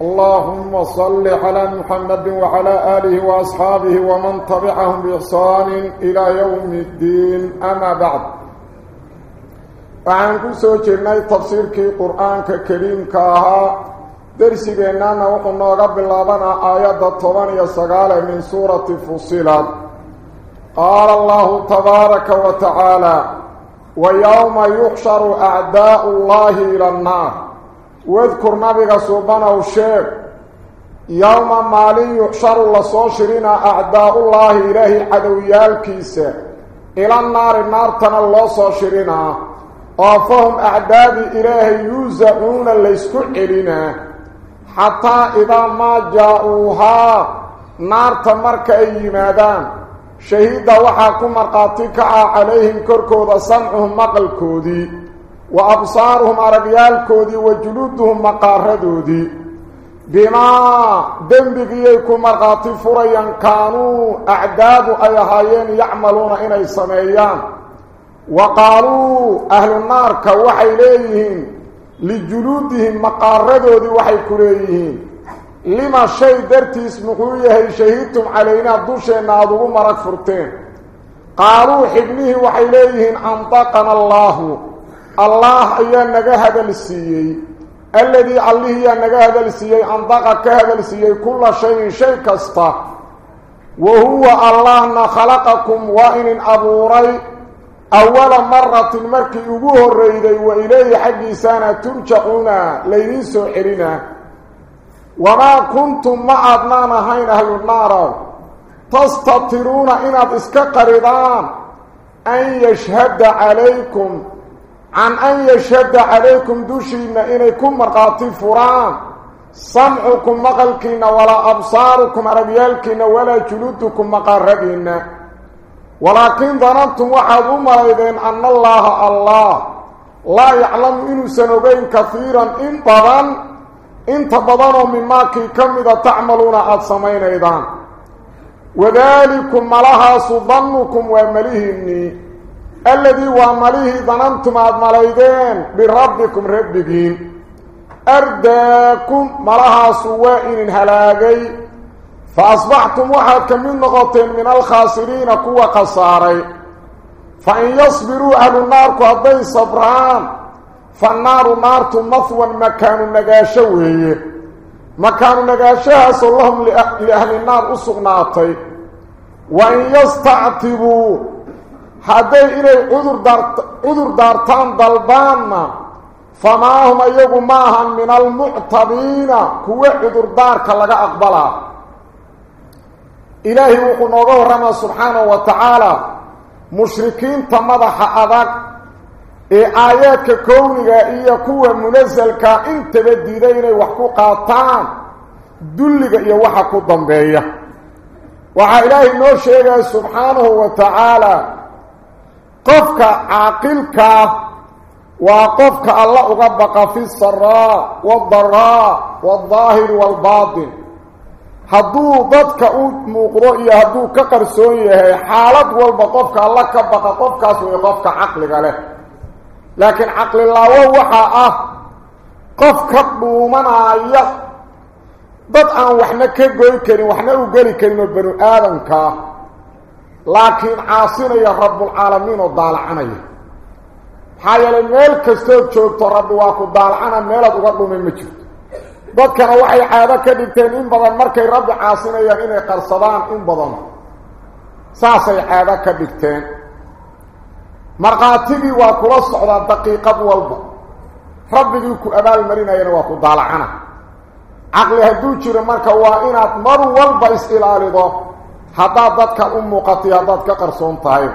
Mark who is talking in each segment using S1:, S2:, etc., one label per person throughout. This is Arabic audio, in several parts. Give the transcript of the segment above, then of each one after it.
S1: اللهم صل على محمد وعلى آله وأصحابه ومن تبعهم بإحسان إلى يوم الدين. أما بعد وعن كسو جرني تفسير قرآن كريم كاها. درسي بأننا وقلنا رب بنا آيات الطبان يسقال من سورة فصلت قال الله تبارك وتعالى ويوم يحشر أعداء الله إلى النار. واذكر نبيك سبحانه الشيخ يوم مالي يحشر لصوشرين أعداء الله إلهي عدويالكيس إلى النار النار تنا الله صوشرين وفهم أعداد إلهي يوزعون ليسكو إلينا حتى إذا ما جاءوها نار تمرك أي مادان شهيد وحاكم مرقاتك عليهم كركوذا سمعهم مقل كودي. وأبصارهم أرقيال كودي وجلودهم مقاردودي. بما دنبقيكم مرقاتي فريا كانوا أعداد أيهايين يعملون إني سميان. وقالوا أهل النار كوحي ليهم لجلودهم مقاردودي وحي كليهم لما شيء اسمه شهيدتم علينا دوشينا أدوه مرق فرتين. قالوا حبنه وحيليهن أنطقنا الله. الله أيها نجا هذا السيئي الذي الله أيها نجا هذا السيئي أنطق كهذا السيئي كل شيء شيء كستا. وهو الله خلقكم. وإن أبوري أول مرة مركي أبوه الرئيدي وإليه حق سانة ترجعون لين سوحرنا. وما كنتم إن عن أن يشهد عليكم دوشين إنكم مرقاتي فران. سمعكم مغلكين ولا أبصاركم عربيالكين ولا جلودكم مقربين ولكن ظننتم وحظوا مريدين أن الله الله. لا يعلم إنه سنبين كثيرا. إن طبعا انت بدنوا مما كي الذي ومليه ظننتم عاد مليدين بربكم ربكين. أرداكم ملها سوائن هلاقي فأصبحتم وحاكم من نغطين من الخاسرين كوا قصاري فإن يصبروا أهل النار كهدين صبران فالنار نار مثوى مكان النقاشة مكان النقاشة صلهم لأهل النار أصغناطي. وإن يستعتبوا هذي إلي عذر, دارت عذر دارتان ضلبان فما هم أيقوا معها من المعتبين كوي عذر دارك لغا أقبلا إلهي وقنوغه رمى سبحانه وتعالى مشركين تمضح kowniga iyo kuwa munasalka intaba diiday inay wax ku qaataan dulliga iyo waxa ku dambeeya waxaa ilaahay noo sheegaya subxaanahu wa tacaala قفك عاقلك وقفك الله أغبك في السراء والضراء والظاهر والباطن هدو ضدك مقرؤية هدو كقرسوية هي حالك والبقفك الله كبقى قفك سوي قفك عقلك له لكن عقل الله هو حقه قفك بومن عيق ضد وحنا كيف قولي كريم وحنا وقولي كريم البرو آدم كريم لكن عاصينا يا رب العالمين وضالعاني حايا للميل كستوب شوكتو رب واكو ضالعانا ميلة وقلو من مجد بدك أنا وحي حياتك دلتين انبضان مركي رب عاصينا يا غيني قرصدان انبضان ساسي حياتك دلتين مرقاتبي واكو لصحوا دقيقة والبو رب يكو أبال المرينة يا واكو ضالعانا عقلها دوتشي لمركا وإنات مرو والبا اسئلالي ضو muuqatay haddaad ka qarsoon tahay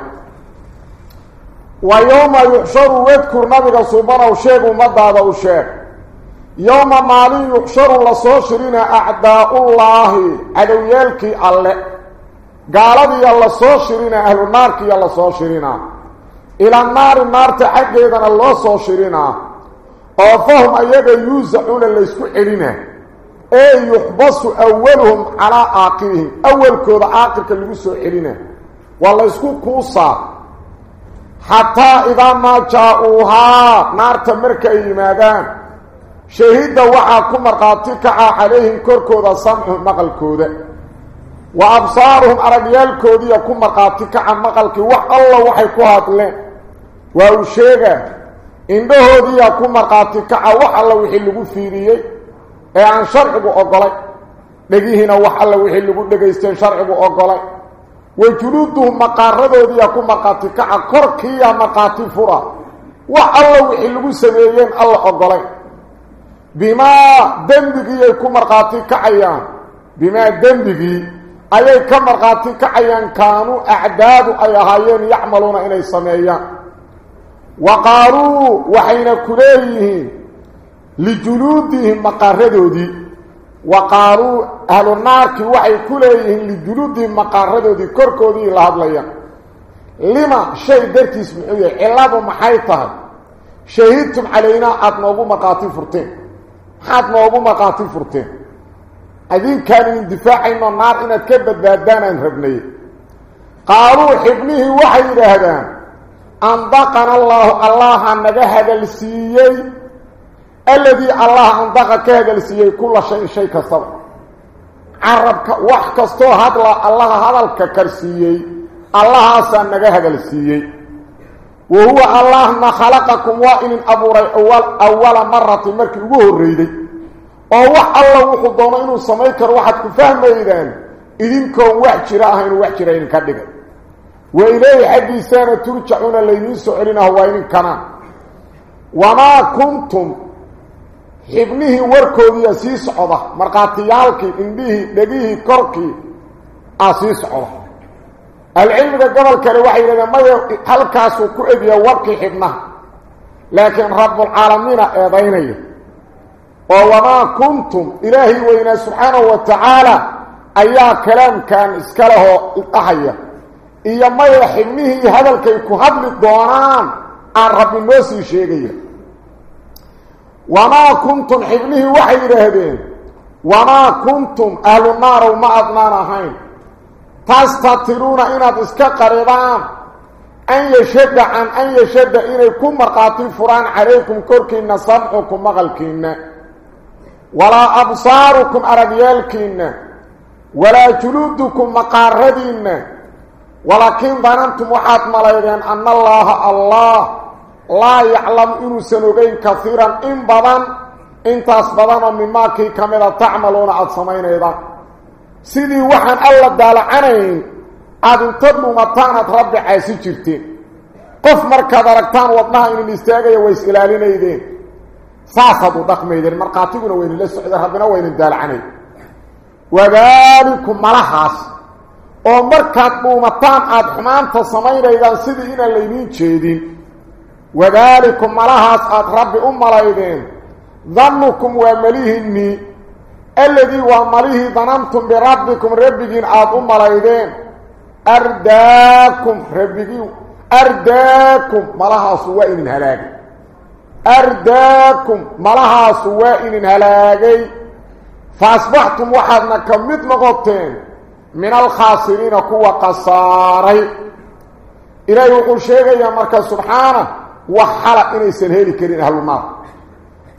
S1: wa yowma yuxsharu wadkur nabiga subanow sheeg ummadaada u sheeg يوم مالي يحشر الله صوشرين أعداء الله الله gaaladiiya la soo shirinaa ahlu naarkiiya la soo shirinaa ila naari naarta xaggeedana loo soo shirinaa oo fahum ayaga yuusacuuna laysku celinaa calaa aakirihim awalkooda aakirka lagu soo celinaa waa laysku kuusaa xataa idaa maa jaa-uuhaa naarta marka ay yimaadaan shahidda waxaa ku markhaati kacaa calayhim korkooda samcuhum maqalkooda wa absaaruhum aragyaalkoodiiya ku markhaati kaca maqalkii wax alla waxay ku hadleen waa uu sheegaa indhahoodiiya ku markhaati kaca wax alla wixii lagu fiiriyey ee aan sharcigu ogolay dhegihiina wax alla wixii lagu dhegaystay sharcigu ogolay wa juluuduhum maqaaradoodiiya ku markhaati kaca korkiiya markhaati fura wax alla wixii lagu sameeyeen alla ogolay bimaa dembigii ay ku markhaati kacayaan bimaa dembigii ayay ka markhaati kacayaan kaanuu acdaadu ay ahaayeen yacmaluuna inay sameeyaan wa qaaluu waxayna ku leeyihiin لجلودهم مقاردودي. وقارو أهل النار وحي كليهم لجلودهم مقاردودي. كوركودي لهاب ليا لما شيء درت يسمعوا إلاب محايته شهيدتم علينا أطنوبوا مقاتل فرتين. أطنوبوا مقاتل فرتين. أذين كانوا من دفاع إن النار إن تكبت بأدانا ربني. قارو حبنه وحي لهدان ان بقى الله الله أن هذا السيئي الذي الله انطق كاغلسي كل شيء شيء كسب عربك وحكستو هذا الله هذا الكرسي الله أصلا نغا هغلسي وهو الله ما خلقكم وإن أبو ري اول أول مرة مرك وهو ريدي أو وح الله وخدونا انو سمي كر واحد كفهم ايدان ايدينكم واحد جراه انو واحد جراين كدغ ويلي حديثا ترجعون لينسو علينا هو وما كنتم ابنه وركودي اسي سخدا مرقاتيالكي انديي دبيي كركي اسي سخدا العلم ده قبل كره وحي لنا ما هلكاسو كويبيا وركي حبنا لكن رب العالمين ايديني وما كنتم الهي وين سبحانه وتعالى ايا كلام كان اسكله اتحيا يا ما يحميه هذا الكي كهبل الدوران عن رب الموسي شيغيه وما كنتم حبله وحي رهبين وما كنتم أهل النار وما أدنان هين تستطرون إن تسكى قريبان. أن يشد عن أن يشد إليكم مرقاتي فران عليكم كوركين سمحكم مغلقين ولا أبصاركم أربيالكين ولا جلودكم مقاردين ولكن ظننتم وحاتم ليدين أن الله الله laa yaclamu inuusan ogeyn kaiiran in badan intaas badanoo mimaakii ka mida tacmaluuna aada samaynaydaan sidii waxaan alla daalacanayn aada inta dhumataanaad rabbi caasi jirteen qof markaad aragtaan wadnaha inin istaagaya way is ilaalinaydeen saasaad u dhaqmaydeen markhaatiguna waynila socdeen rabbina waynin daalacanayn wadaalikum malahaas oo markaad dhuumataan aada xumaanta samaynaydaan sidii inaan laydiin jeedin وذلكم ملاحظ رب أم رأيدين ظنكم ومليهني. الذي ومليه ظنمتم بربكم ربكين عاد أم رأيدين أرداكم ربكين أرداكم ملاحظ وإن هلاقي أرداكم ملاحظ وإن هلاقي فأصبحتم وحدنا كميت مغطين. من الخاسرين قوة قصاري. إليه يقول شيخي يا مركز سبحانه. وحل إني سنهلي كرين أهل النار.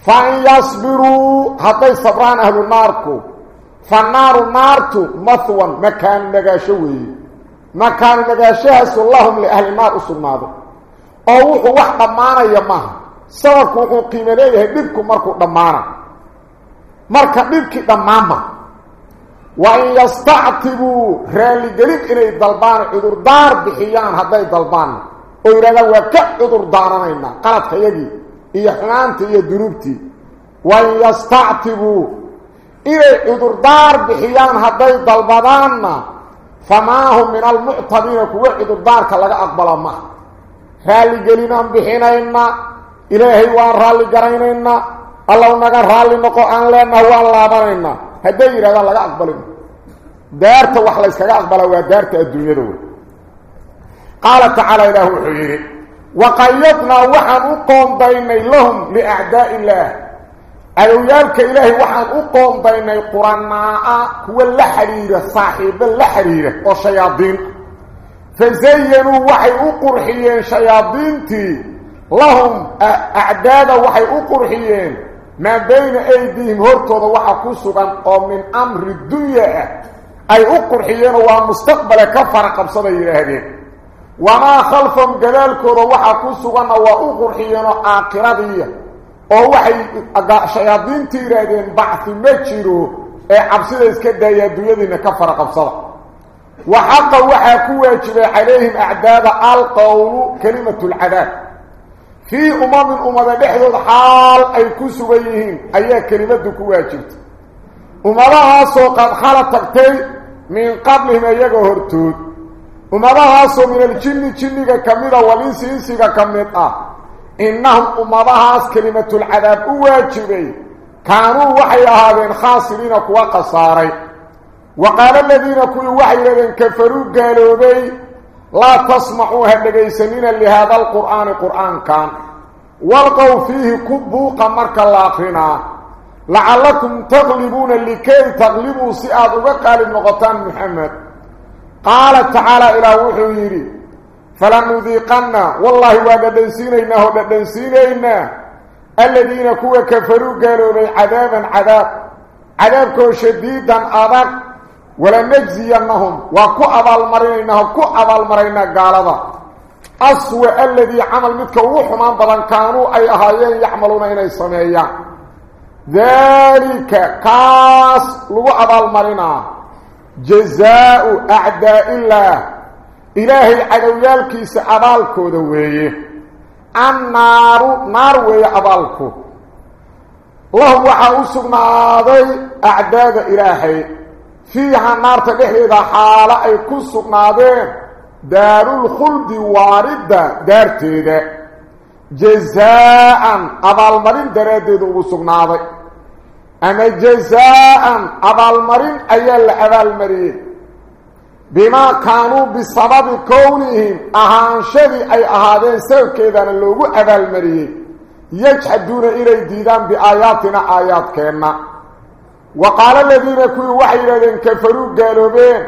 S1: فإن يصبروا حتى صبران أهل النار فالنار النار مثوى مكان نغاشوي مكان نغاشه اللهم لأهل النار اسماد أو هو وح ضمانه يما سبب كو قيمة ليه ديبكو ماركو ضمانه marka dibki dhamaama wa in yastaatibu raali galib inay dalbaan cudur daar bixiyaan haday dalbaan oo yidhahdaan waa ka cudur daaranaynaa qaladkayagii iyo xumaanta iyo dunuubtii wa in yastactibuu inay cudurdaar bixiyaan hadday dalbadaanna famaa hum min almuctabiina kuwa cudurdaarka laga aqbala maha raalligelinaan bixinayna ilaahay waan raalli garaynaynaa allaw naga raalli noqo aan leenaha waan laabanaynaa hadday yidhahdaan laga aqbalin دارت وحلا اسكا اقبل وا دارت الدنيا قال تعالى له حيري وقيضنا وحن قوم بين لهم لأعداء الله. أيويالك إلهي وحن أقوم بين القرناء هو اللحريرة صاحب اللحريرة وشياطين فزينوا وحي أقرحيين شياطينتي لهم أعداد وحي أقرحيين. ما بين أيديهم هرتوض وحكسوا من أمر الدنيا. أي أقرحيين ومستقبل كفر قبصة إلهي. وما خلفهم جلالك روحا كسوغن وأغرحينا أو وحي ووحي شياطين تيرادين بعث مجيرو. إيه عبسيدة اسكادة يدويدين كفر قبصرة وحقا وحيا كواجب عليهم أعداد القول كلمة العذاب. في أمام الأمام بحضر حال أي كسوغيهم أي كلمة كواجب أمامها سوقات حالة تقتل من قبلهم أيها هرتود aljinni jinniga ka mida walinsi insiga ka mid ah. إنهم أمضاهاس كلمة العذاب أواجبي كانوا وحي هذين خاسرين كوا قصاري وقال الذين كل وحي لذين كفروا قالوا بي لا تسمعوا هدقيسنين لهذا القرآن قرآن كان والقوا فيه كبوقا مركا الآخرين لعلكم تغلبون لكي تغلبوا سئاد وقال النغطان محمد قال تعالى إلى وحي فلنذيقنا والله وقدنسينينا ودنسينينا الذين كوا كفروا قالوا لي عذابا عذاب عذابكو شديدا أضاق ولنجزينهم وكو أبال مرينينا وكو أبال مرينينا قال هذا. أسوأ الذي عمل مثل وحمان بضان كانوا أي أهايين يعملون إنا السمايا ذلك كاس لغو أبال مرينا جزاء أعداء الله. إلهي عدويالكيس أبالكو دوية. النار نار وي أبالكو لهم وحا أسقناضي أعداد إلهي. فيها النار تبحي إذا حالة أي كسقناضي دار الخلد واردة دار تيدة جزاء أبال مرين درادد أسقناضي أما جزاء أبال مرين أيال أبال مرين. بما كانوا بسبب كونهم أهانشدي أي أهادين سبب كذا اللوغو أبا المريه يجحدون إلي ديدان بآياتنا آيات كينا. وقال الذين كانوا وحي لذين كفروا قالوا بين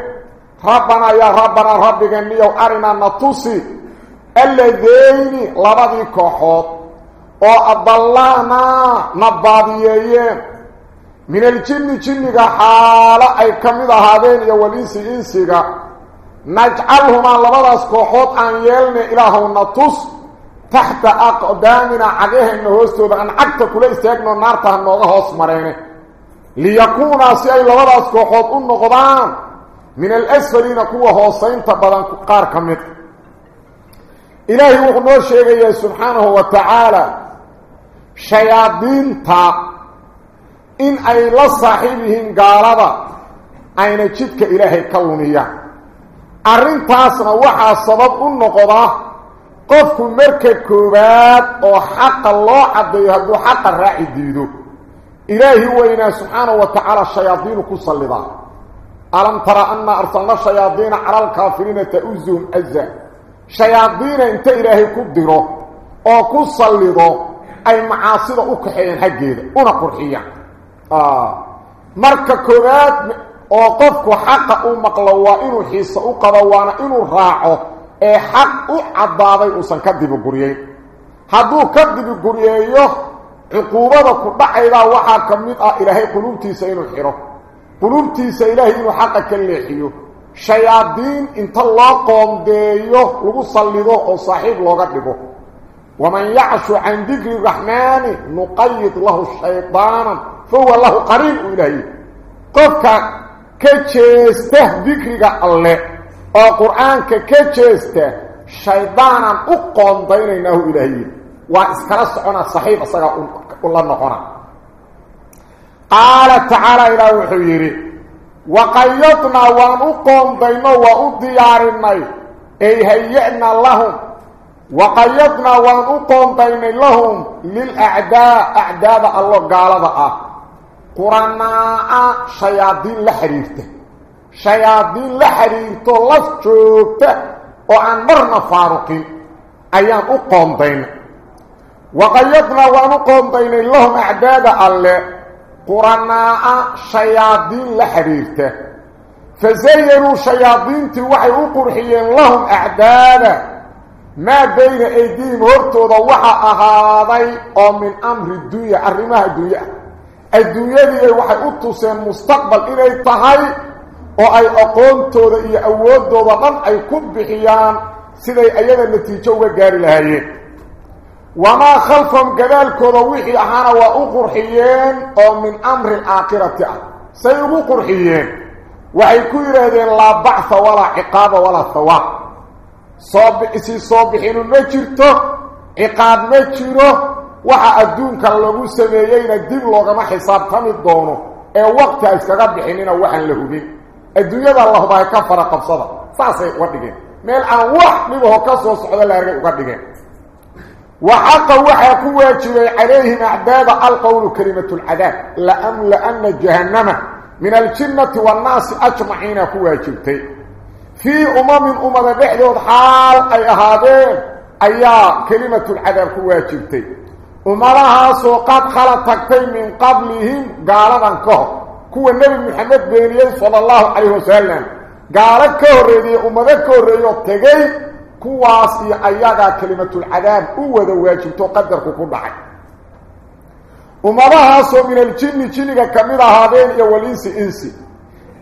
S1: ربنا يا ربنا ربك أني أرنا نتصي الذين لبضي كحوط وأضلانا نباديين من الجن جنك حالة أي كمد هذين يا وليسي إنسيك نجعلهما لبداس كوحوط أن يلنا إلهو النطس تحت أقدامنا عقيه النهوستو أن عقت كل استيقنا نارتها النوغة هوس مرينه ليكون سيئي لبداس كوحوط النقضان من الأسفلين كوة هوسين تبدان قار كمد إلهي وقنور شيئا سبحانه وتعالى. شياطين تا in ay la saaxiib yihiin gaalada ayna jidka ilaahay ka lumiyaan arrintaasna waxaa sabab u noqda qofku marka koowaad oo xaqa loo caddeeyo hadduu xaqa raaci diido ilaahi weynaa subxaanahu wa tacaala shayaadiinu ku sallidaa alam tara anna arsalna shayaadiina cala alkaafiriina ta'uzuhum aza shayaadiina inta ilaahay ku diro oo ku sallido ay macaasida u kaxeeyaan xaggeeda una qurxiyaan marka koowaad oo qofku xaqa u maqlo waa inuu xiisa u qabo waana inuu raaco ee xaq u caddaaday uusan ka dibiguryeyn hadduu ka dibiguryeeyo cuquubada ku dhacaydaa waxaa ka mid ah ilaahay quluubtiisa inuu xidho. Quluubtiisa ilaahay inuu xaqa ka leexiyo. Shayaadiin inta loo qoondeeyo lagu sallido oo saaxiib looga dhigo waman yacshu can dikri raxmaani nuqayid lahu shayطaana فهو الله قريب إلهي قفك كجيسته ذكرك الله. أو قرآنك كجيسته شيطانا أقوم بينه إلهي واسكرس عنا صحيح صغا الله نقنا قال تعالى إلى وحيري وقيضنا ونقوم بينه وأديارنا. أي هيئنا لهم؟ وقيدنا ونقوم بين لهم للأعداء أعداء الله قال قرانا قرناء شياطين لحريرته شياطين لحريرته لفتوته وعن أيام أقوم بين. وقيدنا ونقوم بين لهم أعداء الله. قرناء شياطين لحريرته فزيروا شياطين تلوحي وقرحيين لهم أعداده ما بين أيديهم هرتو ضوحا أهاضي أو من أمر الدنيا أرمها الدنيا. الدنيا اللي وحي اتوسين مستقبل الي طهي أو أي اقونتو ذا اوودو ضغن أي كن بحيان سيدي ايانا نتيجة وقال لهاي وما خلفهم قدالكو ضوحي احانا وأقر حيين أو من أمر الآخرة. سيقر حيين. وحي كيرا ذا لا بعث ولا عقاب ولا ثواب. صوب اسي صوب حين نجرتو عقاب نجرو وحا أدونك اللغو سمييين الدين لغة ما حساب تمد دونه اي وقت اسكغب حينينا وحن له الدنيا ده الله باي كفر قبصده ساسي وردقين ميل وح وحن بهو كسو سحوذ الله رجل وردقين وحق وحا قوة جري عليهم أعداد القول كلمة العذاب لأم لأن جهنم من الجنة والناس أجمعين قوة جريتين في أمم أمم بحدود حال أي هذين أي كلمة العذاب كواجبتي أمرها سوقات خلطكتي من قبلهم قالوا كهر. كوا النبي محمد بينيه صلى الله عليه وسلم قال كهريدي أمم كهريدي تغي kuwaas iyo ayagaa kelimatulcadaab u wada waajibto qadarku ku dhacay ummadahaasoo min aljinni jinniga ka mid ahaadeen iyo walinsi insi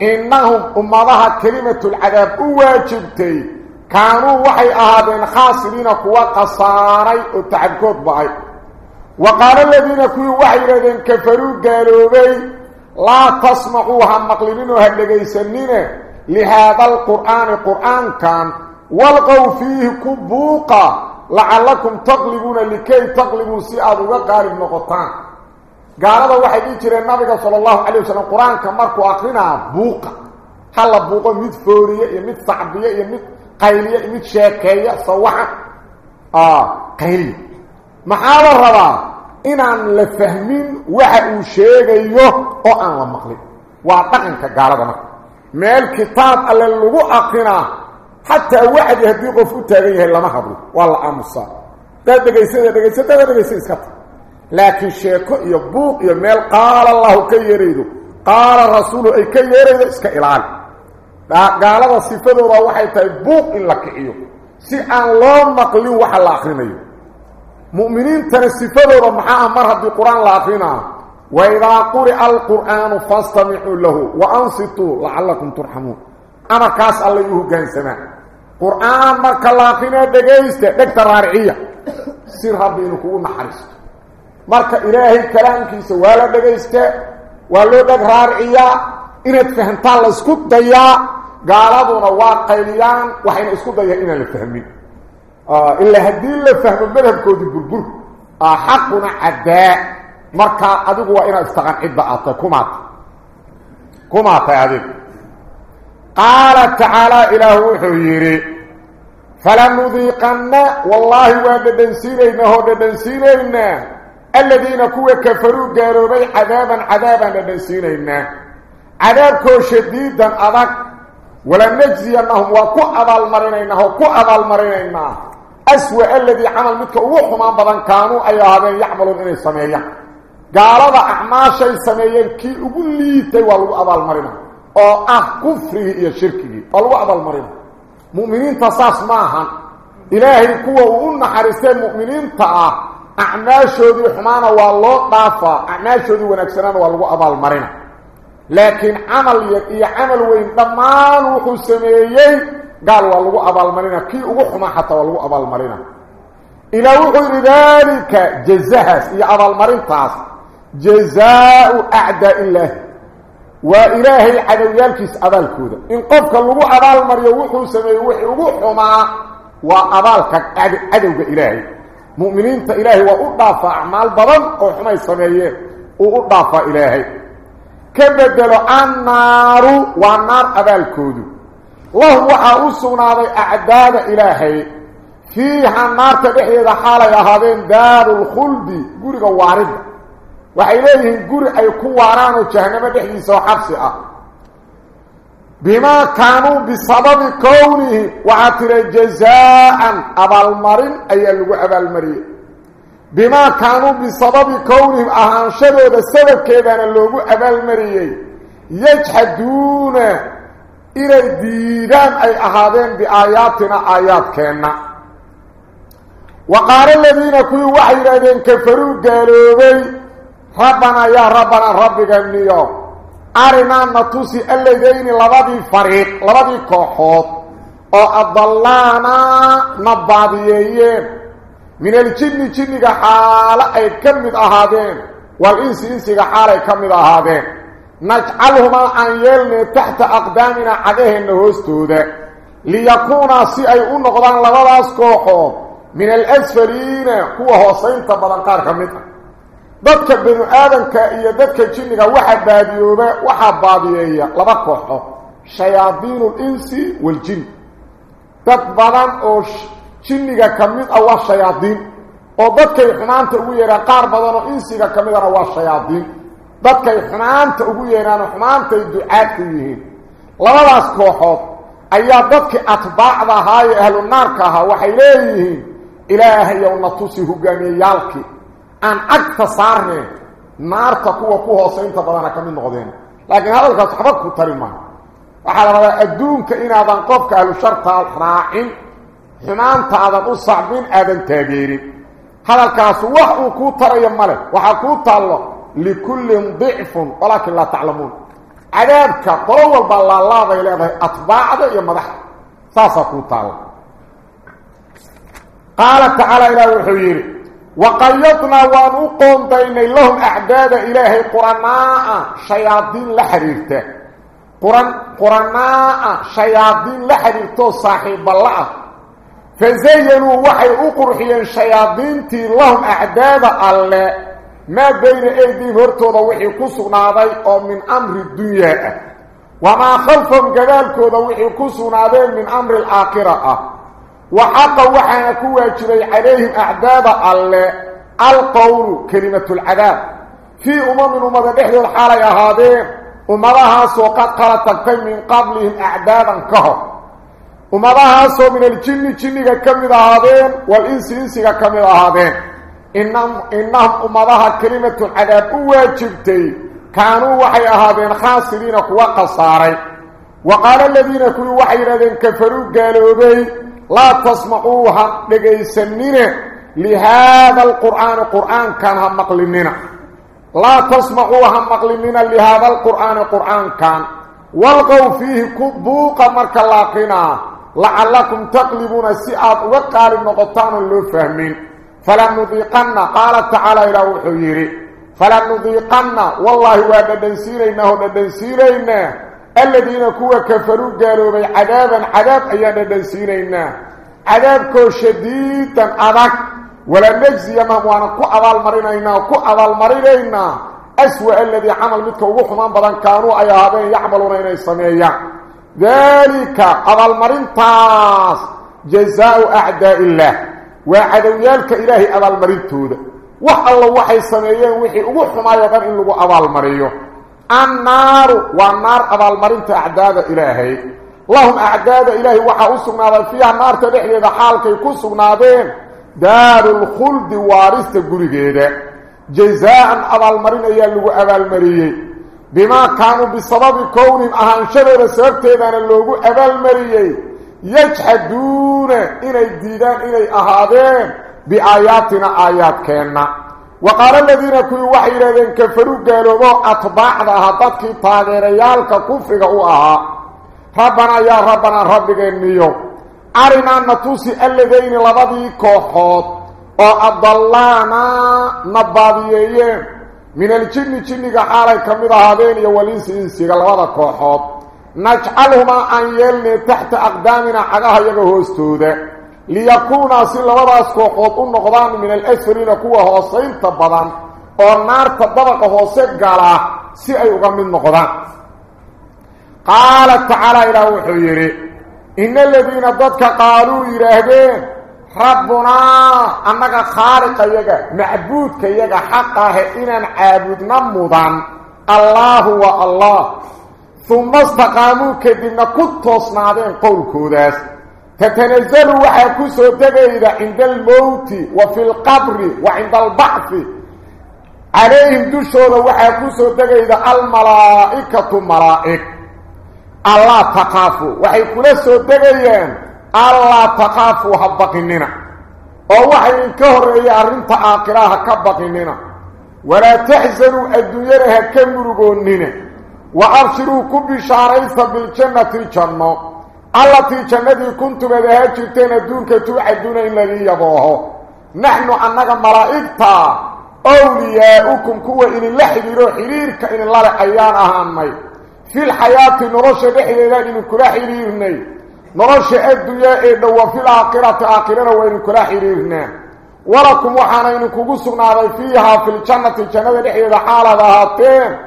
S1: إنهم أمضها كلمة العذاب واجبتي كانوا وحي أهدين خاسرين قوى قصاري التعبكوت بعي وقال الذين كوي وحي لذين كفروا قالوا بي لا تسمعوا هم مقلبين وهل يسنين لهذا القرآن القرآن كان والقوا فيه كبوقا. لعلكم تقلبون لكي تقلبوا سيئة وقارب نقطان. والقوا فيه كبوقا لعلكم تقلبون لكي تقلبوا سيئات وقارب نقطان قال هذا واحد يجري النبي صلى الله عليه وسلم القرآن كماركو آخرنا بوقا هلا بوقا ميت فورية يميت صعبية يميت قيلية يميت شاكية صوحة آه قيلية محاول الربا إن أن لفهمين وحا وشيغيو أو أن لمقلب وعطاقنك قال هذا ميل كتاب اللي لغو آخرنا حتى واحد يهدي قف تاغيه لما هضو والله امصا دا دغيسه لكن شيكو يبو يميل قال الله كي يريدو. قال الرسول أي كي يريدو اسك إلعان. قال هذا صفته هو وحي تبوق لك إيو. سي آن لو مقلي وحا الاخرين إيو. مؤمنين تر صفته امرها دي قرآن لاخرين وإذا قرأ القرآن فاستمعوا له وأنصتوا لعلكم ترحمون. أنا كاس الله يهجن سماء قرآن مكلاقين دقيستي دكتر رارعية. سير هربينكو ونحرستي marka ilaahay kalaamkiisa waa la dhageysta waa loo dhag raariciya inaad fahantaan la isku dayaa gaaladuna waa qayliyaan waxayna isku dayaan inaan la fahmin ilaa haddii la fahmo madhabkoodii burbur xaquna caddaa marka adigu waa inaad istaqan cidda aad tahay kumaata kumaatay adigu قال تعالى إله وحيري فلنذيقن والله واددنسينينا هددنسينينا الذين كوا كفروا قالوا عذابا عذابا ددنسينينا عذابكو شديدا أذك ولنجزينهم وكو أضال مرينينا وكو أضال مرينينا. أسوأ الذي عمل مثل وحما بدن كانوا أي هذا يعملون إني سميا قال هذا أعماشي سميا كي أقول لي تيوالو أضال مرينينا oo ah kufrigi iyo shirkigi oo lagu abaalmarina mu'miniinta saas maaha ilaahay kuwa uu u naxariistay mu'miniinta ah أعناشه وحمانا والله طافا. أعناشه ونكسنا والله أبا المرنة لكن عمل يكي عمل وين؟ دمان وحسميه قال والله أبا المرنة كي أبوحما حتى والله أبا المرنة إلا وحي لذلك جزهس يا أبا المرنة جزاء أعداء الله. وإلهي عدو يلكس أبا الكود إن قفك الله أبا المرنة وحسميه وحسميه وحسميه وحسميه وحسميه وحسميه وحسميه وحسميه وحسميه وحسميه وحسميه وحسميه وحسميه مؤمنين إلهي وأضافة أعمال بضن وحما يسميه وأضافة إلهي كبدلوا النار والنار أبالكودا الله وحا أسونا ذي أعداد إلهي فيها النار تبحي حالة هذين دار الخلد قرق وارد waxay leeyihiin guri ay ku waaraan oo jahanamo dhexdiisa oo xabsi ah بما كانوا بسبب كونه وعطر جزاء أبا المرين أي أبا المرين بما كانوا بسبب كونهم أهانشدوا السبب كذا اللغة أبا المرين يجحدون إلى الديدان أي أهادين بآياتنا آيات كينا. وقال الذين كي وحي لدين كفروا قالوا بي ربنا يا ربنا ربك أرنا نتوسي اللذين لبدي فريق لبدي كوحوط أو أضلانا نباديين من الجن جنك حالة أي كمد أهادين والإنس إنسك حالة أي كمد أهادين نجعلهما أن يلني تحت أقدامنا عليه النهوستود ليكون سيئي أنقضان لبداس كوحوط من الأسفلين هو هوسين تبرنقار كمدها dadka binu aadanka iyo dadka jinniga waxa baadiyooba waxa baadiyeeya laba kooxo shayaadiinul insi wal jin dad badan oo jinniga kamid ah waa shayaadiin oo dadkay xumaanta ugu yeeraan qaar badan oo insiga kamid ah waa shayaadiin dadkay xumaanta ugu yeeraan xumaantay ducaad ku yihiin labadaas kooxood ayaa dadkii atbaacda ahaa ee ahlu naarka ahaa waxay leeyihiin ilaahay yow na tusi hogaamiyeyaalkii أن أكثر صارن نار تقوى قوه سنت بدانا كم نقدين لكن هذا الخطبك ترما وحال ما ادونك ان ابان قفك على الشرط الراعي هنا انت هذا الصعبين ادن تاغيري هذا الكاس وحو كو ترى يمل وحكو تالو لكل ضعف ولكن لا تعلمون. عذابك طول بالله لا لا اتباعه يا مدح صافا كو تالو. قال تعالى إلى وحيري. وقيضنا ونقوم بين لهم أعداد إلهي قرناء شياطين لحريرته. قرن قرناء شياطين لحريرته صاحب الله. فزينوا وحي أقرحيا شياطين تي لهم أعداد الله. ما بين أيدي هرتوضا وحي كسونا أو من أمر الدنيا. وما خلفهم كذلك وحي كسونا من أمر الآخرة. وحق وحنا كواجري عليهم أعداد الله. القول كلمة العذاب. في أمم أمم بحر الحالة هذين أمرها سوقت قلتكتين من قبلهم أعدادا كهر أمرها سو من الجن جن كمد هذين والإنس إنس كمد هذين إنهم, إنهم أمرها كلمة العذاب واجبتي. كانوا وحي هذين خاسرين قوى قصاري وقال الذين كانوا وحي هذين كفروا قالوا بي لا تسمعوها لغيسنين لهذا القرآن القرآن كان هم مقلمين لا تسمعوها مقلمين لهذا القرآن القرآن كان. والقوا فيه كبوق مرك اللاقنا لعلكم تقلبون السئات وقال النقطان اللي فهمين. فلنذيقن قال تعالى إلى وحيري فلنذيقن والله واددنسيرينه وددنسيرينه الذين كوا كفروا قالوا عذابا عذاب أيانا دنسينينا عذابكو شديدا أذك ولا نجزي مهموانا كو أضال مرينينا كو أضال مرينينا. أسوأ الذي عمل متك وحمان بدن كانوا أي يعملون إني سميع ذلك أضال مرين تاس. جزاء أعداء الله. وعدويالك إلهي أضال مرين تود. وح الله وحي سميعين وحي وحما يغن إن لغو النار والنار أضال مرنت أعداد إلهي. لهم أعداد إلهي وحا أسقنا فيها النار تدحي إذا حالك يكسقنا بين دار الخلد وارثة قريقيدة. جزاء أضال مرين يلغو أبال مريي. بما كانوا بسبب كونهم أهانشدوا رسابتين اللغو أبال مريي. يجحدون إلي الديدان إلي أهادين بآياتنا آيات كينا. وقال الذين كانوا وحي لذين كفروا قالوا أطباعها ضدك طاغيريالك كفرك أها ربنا يا ربنا ربك النيو أرنا نتوسي الذين لبضي كوحوت وأضلانا نباديين من الجن جنك حالي كمد هذين يوليس إنسي لبضا كوحوت نجعلهما أن يلني تحت أقدامنا حقها ليكون سلوadaas kooxood u noqdaan min al-asfalina kuwa hooseynta badan oo naarta dabaqa hoose gala si ay uga mid noqdaan qaala tacaala ilaa wuxuu yidhi ina aladiina dadka qaaluu yidhaahdeen rabbunaa annaga khaaliqayaga macbuudkayaga xaq ahe inaan caabudna mudan allaahu wa allah ثم استقاموا كدبنا كتوصنادين قول كوداس تتنزل وحاكو سودقيدا عند الموت وفي القبر وعند البعث عليهم دوشودا وحاكو سودقيدا الملائكة ملائك الله تقافوا. وحيكو سودقيان الله تقافوا هبقننا. ka horeeyay arinta aakhiraha ka baqinina wala tahzanu addunyaraha ka murugoonina wa abshiru التي جنده كنتم بها جبتين دونك توعدون إلا يبوه. نحن أنك ملائكتا أولياؤكم كوة إن اللحي بروح حريرك إن الله لحيان أهامي. في الحياة نرش بحيانا إن كلا حريرنا نرش الدنيا إذا وفي الآقرة آقرنا وإن كلا حريرنا ولكم وحانا إن كبسنا في الجنة جنده لحيانا حالة هاتين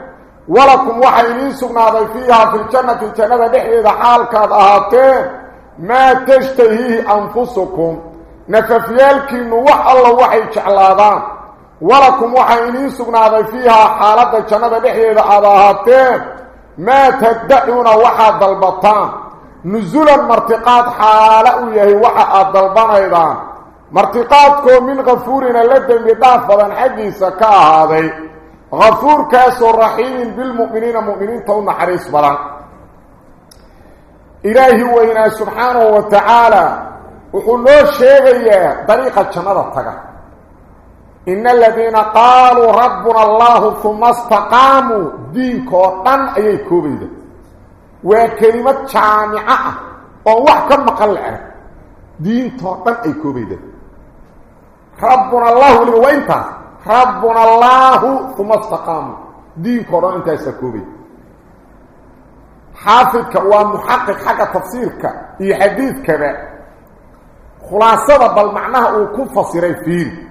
S1: ولكم وحيني سغناضي فيها في الجنة الجنة دحي إذا حالك أهاتين. ما تشتهيه أنفسكم. نففيالك نوح الله وحي تعلاضان ولكم وحيني سغناضي فيها حالك الجنة دحي إذا ما تدعون وحد دلبطان. نزول المرتقات حالك يهي وحد دلبان أيضا. مرتقاتكم من غفورنا لدى مضافة سكاها كهذه غفور كاسو رحيم بالمؤمنين مؤمنين تونا حريص بضان إلهي وإنا سبحانه وتعالى وقل له الشيغي طريقة جنة التقى. إن الذين قالوا ربنا الله ثم استقاموا دينكو طن أي كوبيده وكلمة جامعة ووحكا مقلعة دين توطن أي كوبيدة ربنا الله وإنت ربنا الله ثم استقام. دين كوران انت يسكوبي حافظك ومحقق حق تفسيرك. في حديث كذا خلاصة بل معناها وكون فصيري فيه.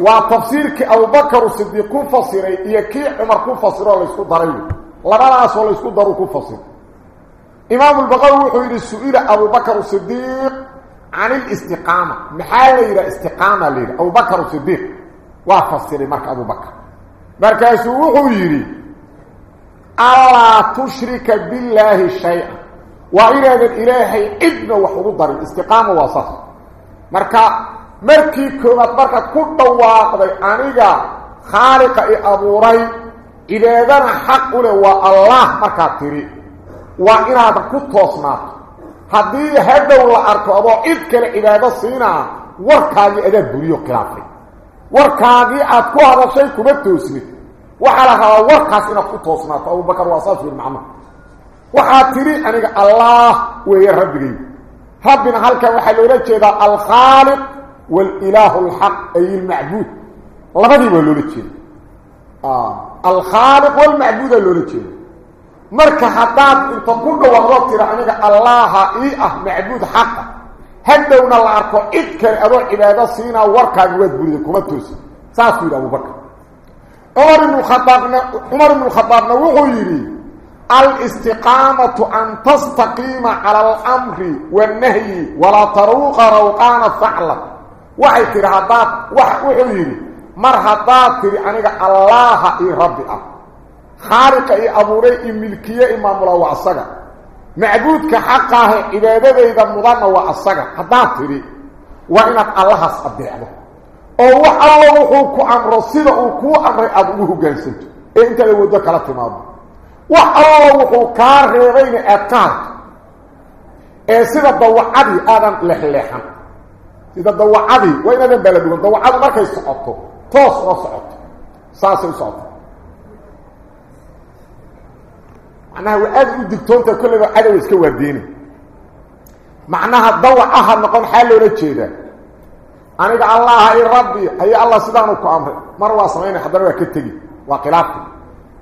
S1: وتفسيرك أبو بكر الصديق كون فصيري. يكي عمر كون فصيري الله يسكو ضريب لبنا أسوال يسكو ضرو كون إمام البغوي وحيد السؤال أبو بكر الصديق عن الاستقامة. محال إلى استقامة ليلة أبو بكر الصديق. وفصل مرك أبو بكر مركز وحيد ألا تشرك بالله شيئا وإلى الإله ابن وحضور الاستقامة وصف مركا مركي كومت مركا كل واقضي أنيقا خالق أبو ري إذا ذا حق له والله مركا ku toosnaato. Haddii hadhow la arko adoo cid kale cibaado siinaa warkaagii adaa buriyo khilaafay. Hadashay kuma toosnid waxaa la rabaa warkaas inaad ku toosnaato abubakar waa saas wir macno waxaad tidhi aniga allaah weeye rabbigay rabbina halkan waxaa loola jeedaa alkhaaliq waalilaahu alxaq ay ilmacbuud labadii baa loola jeeda alkhaaliq walmacbuudaa loola jeeda marka haddaad inta ku dhawaaqdo tira aniga allaha ii ah macbuud xaqa هدونا الله أركو إذكر أدوء إبادة سينا واركا قويت بريد كمتوس ساسويل أبو بكر عمر بن الخطابنا عمر بن الخطابنا وغيري الاستقامة أن تستقيم على الأمر والنهي ولا تروغ روقان فعلا وحي ترهبات وحي وحي مرهبات ترهبات الله إي ربي خارق إي أبو ري إي ملكية إمام الله وعصقه معبودك حقه عبادتيدا مدن واسغا حدا تري. وان الله اصدعه أو الله وحو كو أمر سيده أو كو أمر ابو هوغانسنت انت لو ودا كلا تمام والله وحو كاريبين اتار ee sida dawacadi aadan lexleexan sida dawacadi waa inaadan baladugan dawacadu markay socoto toos oo socoto saasay socoto معناها واد ودكتونتا كلها عدو اسك واردين معناها ضوعها نقول حال لو جيدا انيق الله اي ربي اي الله سدانو كو أمر مر وا سمين حضر وا كتغي وا خلاف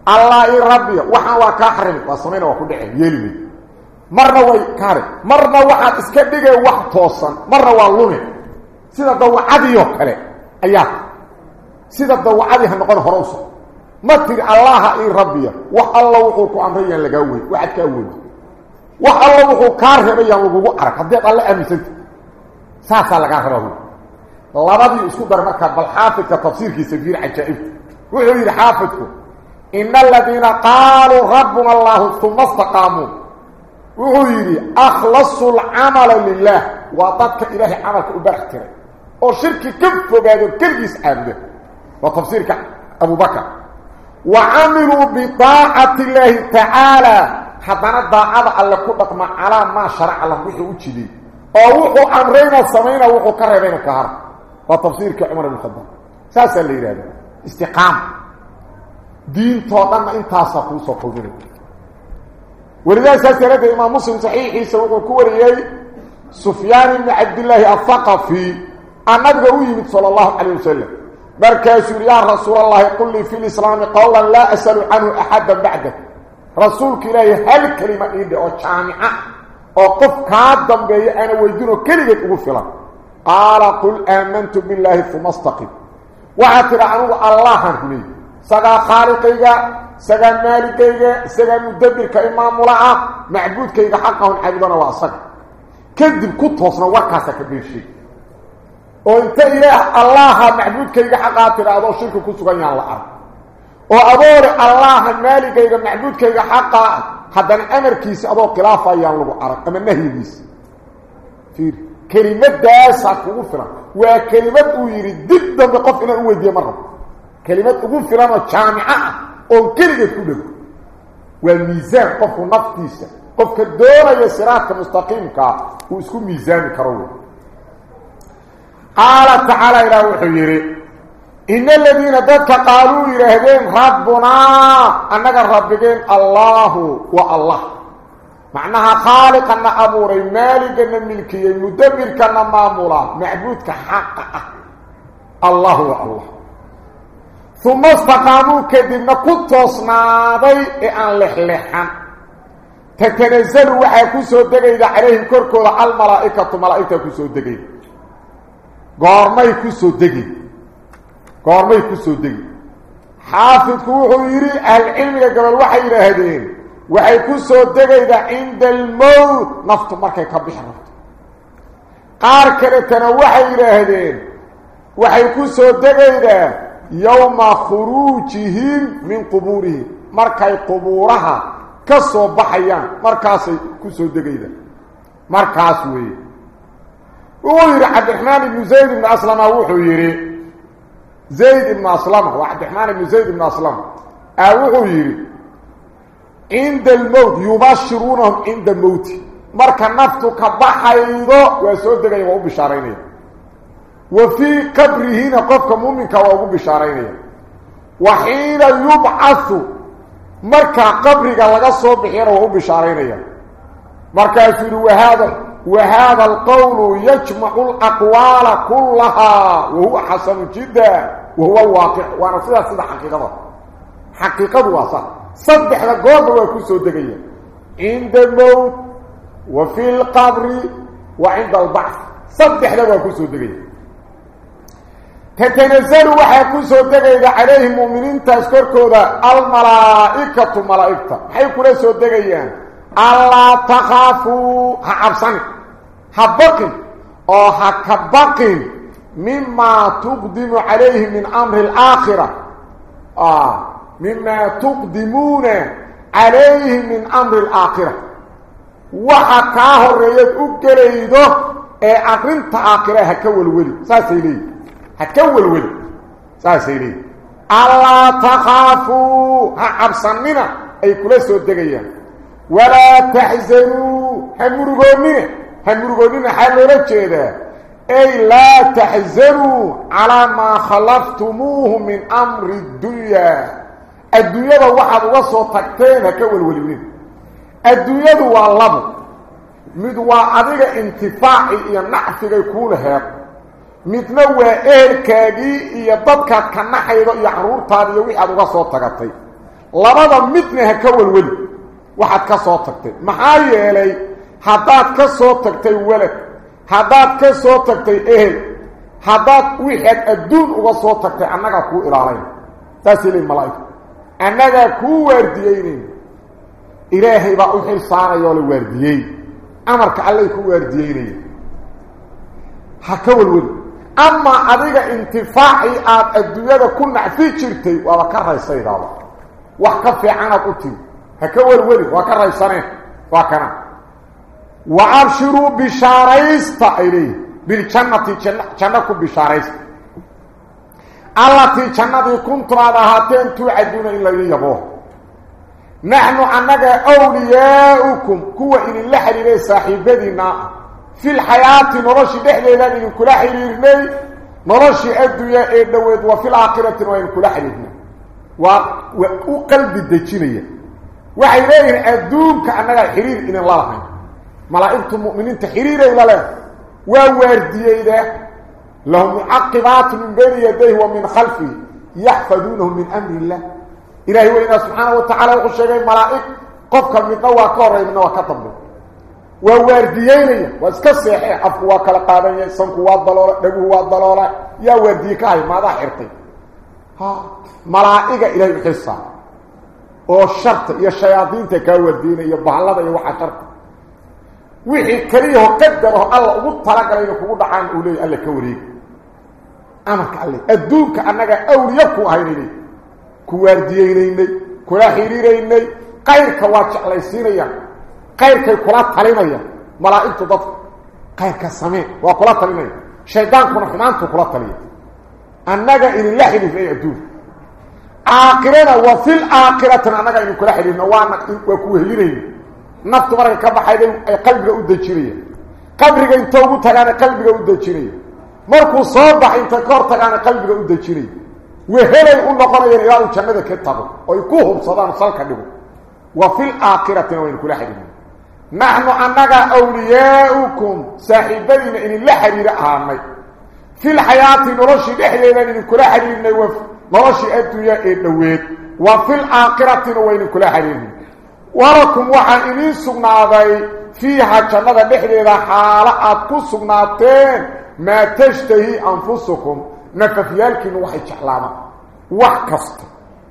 S1: الله اي ربي وحا وا كحرم وا سمين وا كدخ يلي مرنا way kaare marna waxa iska dhigay wax toosan. Marna waa lume sida dawacadiyo kale ayaa. Sida dawacadiha noqon horowso ما تري الله اي ربي والله وحو كو امريا لغا وي واحد كا وي والله وحو كار هبيا لغو ارك hadii الله امسنت ساسا لغا ربو labadii isku dar marka bal xaafidka tafsiirkiisa fiir ajaa'ib wuxuu yiri xaafidku إن الذين قالوا ربنا الله ثم استقاموا وغيري أخلصوا العمل لله وضدك إلهي عملك أبرختر وشرك كف وقادوا كل يسعبه وتفسيرك أبو بكر وعملوا بطاعة الله تعالى. حتى ضاعة الله كدقما على ما شرع الله وحي وجدي. أو وحو امرنا سمينا وحو كرهبين كهر وتفسيرك عمر بن الخطاب. ساسا اللي يراد استقام. دين توضن انت سقو سقو ولذا ساسا يراد إمام مسلم صحيح يسوق كوريي سفيان بن عبد الله الثقفي. النبي يمد صلى الله عليه وسلم. بركاس يا رسول الله قل لي في الإسلام قولا لا أسأل عنه أحدا بعدك رسولك إلهي هل كلمة إيدي أو جامعة أو قف كادم بي أنا ويدينه كلمة أغفلا قال قل آمنت بالله ثم استقم. وعثر عنه الله هنمي سقا خالقيك سقا مالكيك سقا مدبرك إمام ملعا معبودكيك حقهم عبدنا وأصك كذب كتوصنا وكاسك بيشي. وانت إله الله محدود كيغا حقاتر أدو شرك كسوغن يالعب وأبور الله مالي كيغا محدود كيغا حقا حدا نعمر كيسي أدو قلافة يالغو عرق أما نهي بيس فير كلمة داسة كغفرة وكلمة ويري ضد بقفنا الوهدية مرة كلمة كغفرة جامعة وكيغا كدو والميزان قف نفتيسة قف كدورة يسراك مستقيمك ويسكو ميزان كروه قال تعالى إلى وحيري إن الذين ذاتك قالوا إلهدين ربنا أنك ربكين الله والله. معناها خالق أن أبوري مالك أن ملكي مدبر كأن مامولا. معبودك حق الله والله. ثم استقاموا كذبنا كنتوصنا ذي أن لحلحا تتنزل وحي كسو دقيد عليهم كركو الملائكة ملائكة كسو دقيد goormay ku soo degi goormay ku soo degi xaafidku wuxuu yidhi ahlucilmiga gobol waxay yidhaahdeen waxay ku soo degaydaa cinda almowt naftu markay ka bixi rabto qaar kaletana waxay yidhaahdeen waxay ku soo degaydaa yowma khuruujihim min qubuurihim markay qubuuraha ka soo baxayaan markaasay ku soo degaydaa markaas weeye ويري عبد الرحمن بن زيد بن أسلم وحو يري زيد بن أسلم وعبد الرحمن بن زيد بن أسلم وحو يري عند الموت يبشرونهم عند الموت. مركا نفتك بحيضو ويسود دقا يوهو بشارين وفي قبره نقفك مؤمنك وهو بشارين وحين يبعث مركا قبرك لغا صوبحين وهو بشارين مركا يسيروا وهذا وهذا القول يجمع الأقوال كلها وهو حسن جدا وهو الواقع. وأنا سيدا سيدا حقيقة. حقيقة واصح صدح لقوض ويكسو دقيا عند الموت وفي القبر وعند البعث. صدح لقوض دقيا تتنزل وحيكسو دقيا عليهم مؤمنين تذكركو ذا الملائكة ملائكة. حيكو سو دقيا ألا تخافوا. هعبسني هبقن أو هكبقن مما تقدم عليه من أمر الآخرة. آه. مما تقدمون عليه من أمر الآخرة. وحكاه الرئيس أقريده اي أقرنت آخرة هكول ولي. ساسي لي هكول ولي. ساسي لي ألا تخافوا. هعبسننا أي كل سوء الدقيان ولا تحزنوا. همرغونين همرغونين حلولا جيدا أي لا تحزنوا على ما خلفتموه من أمر الدنيا الدنيا واحد وصو تكتين هكول وليين الدنيا والله مد وعدك انتفاعي إيا نعفك يكون dadkaad ka naxaydo iyo caruurtaada iyo wixii aad uga soo tagatay labada midna ha ka welweli waxaad ka soo tagtay maxaa yeelay soo tagtay ehel haddaad wixaad adduun uga soo tagtay annagaa kuu ilaalayn saasay leeyiin malaa'ika annagaa kuu waardiyeynayna ilaahay baa u xil saarayoo la waardiyey amarka allay ku waardiyeynaya ha ka welweli amaa adiga intifaacii aada adduunyada ku nacfi jirtay waaba ka raysaydaaba وحكفي عنك أتي هكول ولي وكرر سنة وكنا وعرشروا بشاريست إليه بالجنة جنة بشاريست التي جنة كنتم على هاتين توعدون إلا يبوه. نحن أنك أولياؤكم. كوة إن الله حريري صاحبتنا. في الحياة نرشي دحلي لأن كل حريرني نرشي أدوية إدويد وفي الآخرة وإن كل حريرنا وقلب الدجينية. وحيرين أدوك أنك حرير إن الله. لحين ملائكة المؤمنين تحرير إلى الله وواردية إذا لهم معقبات من بين يديه ومن خلفه. يحفظونهم من أمر الله. إلهي وإنا سبحانه وتعالى وحشيغي ملائك قفك من نوى كوري من نوى كتب ووارديين واسكسيحي عفوا كالقادين سنكو والضلولة دقوة والضلولة يا وارديكاي ماذا حرقي؟ ها. ملائكة إلهي بحصة oo sharta iyo shayaadiinta ka wadiinaya bahalada iyo waxa sharta wixii kaliya qadaro alla ugu talagalay kugu dhacaan uu leeyahay alla ka wareeg amarka alle adduunka annaga awliya ku ahaynay ku waardiyeynay kula xiriireynay qayrka waa jeclaysiinaya qayrkay kula talinaya malaa'iktu dad qayrka samee waa kula talinaya shaydaankuna xumaantu kula taliya annaga in la xiriiray adduunka آخرنا وفي الآخرة أنك إن كل حديثنا وأنك وكوه لنين نفط مرك كبحيدي قلبك أدجيرية قبرك إن توبو تغانا قلبك أدجيرية مركو صوبح إن تكور تغانا قلبك أدجيرية وهلا يقول لقنا يرياء جنة كتابه. ويكوهم صدام صلك له وفي الآخرة وإن كل حديثنا نحن أنك أولياؤكم ساحبين إن الله حرير آمي في الحياة نرشي بحلينا إن كل حديثنا وفي نرشي أدوية إدويت وفي الآخرة وين كل حريم ولكم وحا إنين سقناضي فيها جنة بحرية حالة أدكو سقناطين ما تشتهي أنفسكم نففيالكين وحي شحلاما وحكست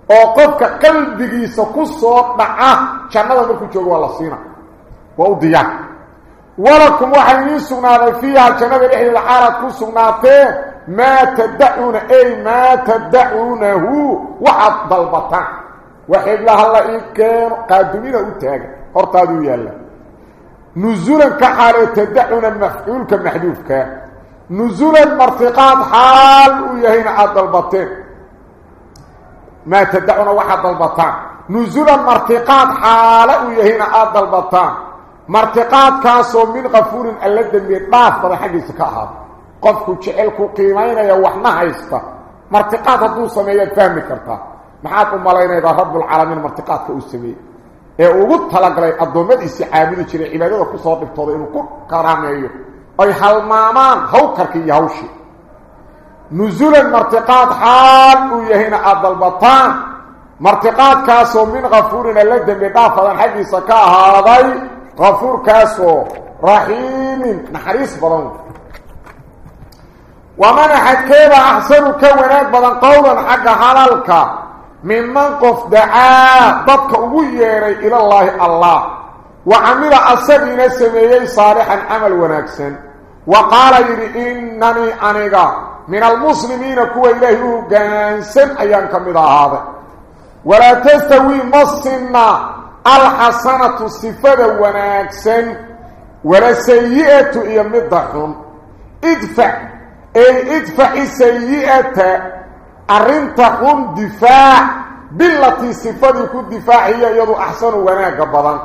S1: وقفك قلبك سكسوط معه جنة مركو جوغوا الله سينا وأضياك ولكم وحا إنين سقناضي فيها جنة بحرية حالة أدكو سقناطين ما تدعون أي ما تدعونه وحد ضلبطان وحيد لها الله إن كان قادمين أتاق أرطادوا يالا نزولا كحالة تدعون مفعول كمحدوف كان نزولا مرتقات حال ويهين عاد ضلبطين ما تدعون وحد ضلبطان نزولا مرتقات حال ويهين عاد ضلبطان مرتقات كاسو من غفور الذي بيطاف برحق سكاها qofku jecelku qiimaynaya waxna haysta martiqaad hadduu sameeyaad fahmi kartaa maxaad u malaynaydaa rabbulcaalamiin martiqaadka uu sameeyey ee ugu talagalay addoommadiisii caabudi jiray cibaadada kusoo dhibtooda inuu ku karaameeyo ay halmaamaan hawkarkii iyo hawshii nusulan martiqaad xaal uu yahayna aada dalbataan martiqaadkaasoo min kafuurin alla dembi dhaafadan xaggiisa ka ahaaday kafuurkaasoo raxiimin naxariis badan ومن حكيب أحسن كونات بدن قولا حق حلالك ممن قف دعاء ضدك أبويري إلى الله الله. وعمل أصدين سميي صالحا عمل ونكسا وقال يري إنني أنيقا من المسلمين كوى إليه قانسا أيان كمدا هذا. ولا تستوي مصنا الحسنة الصفة ونكسا ولا سيئة يمدحهم. ادفع. اي ادفع السيئة أرنتهم دفاع بالتي صفتك الدفاع هي يضو أحسن وأنا بضان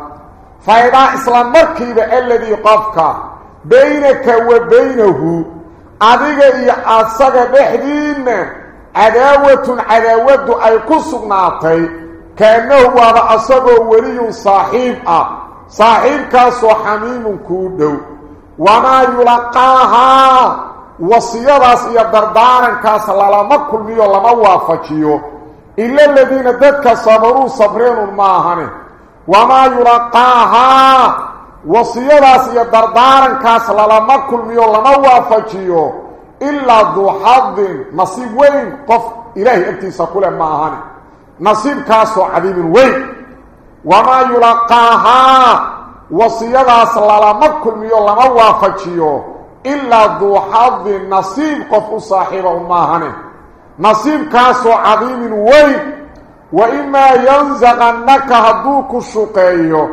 S1: فإذا إسلام مركب الذي قفك بينك وبينه أدقى إيا أصدق اداوه عداوة عداوة أي قصق نعطي كأنه هذا أصدق ولي صاحب صاحب صاحبك سوحميم كودو وما يلقاها وصيادة يا دردارن كاس لالا ما كلميو لما وافقيو الا الذين دك صبروا صبرين ما هني وما يرقاها وصيادة يا دردارن كاس لالا ما كلميو لما وافقيو الا ذو حظ نصيب وين قف اله انت سقول ما هني نصيب كاس عذيب وين وما يرقاها وصيادة لالا ما كلميو لما وافقيو duu xadin nasiib qof u saaxiiba u maahane nasiibkaasoo cadiimin weyn وإما ينزغنك هدوك الشقيو.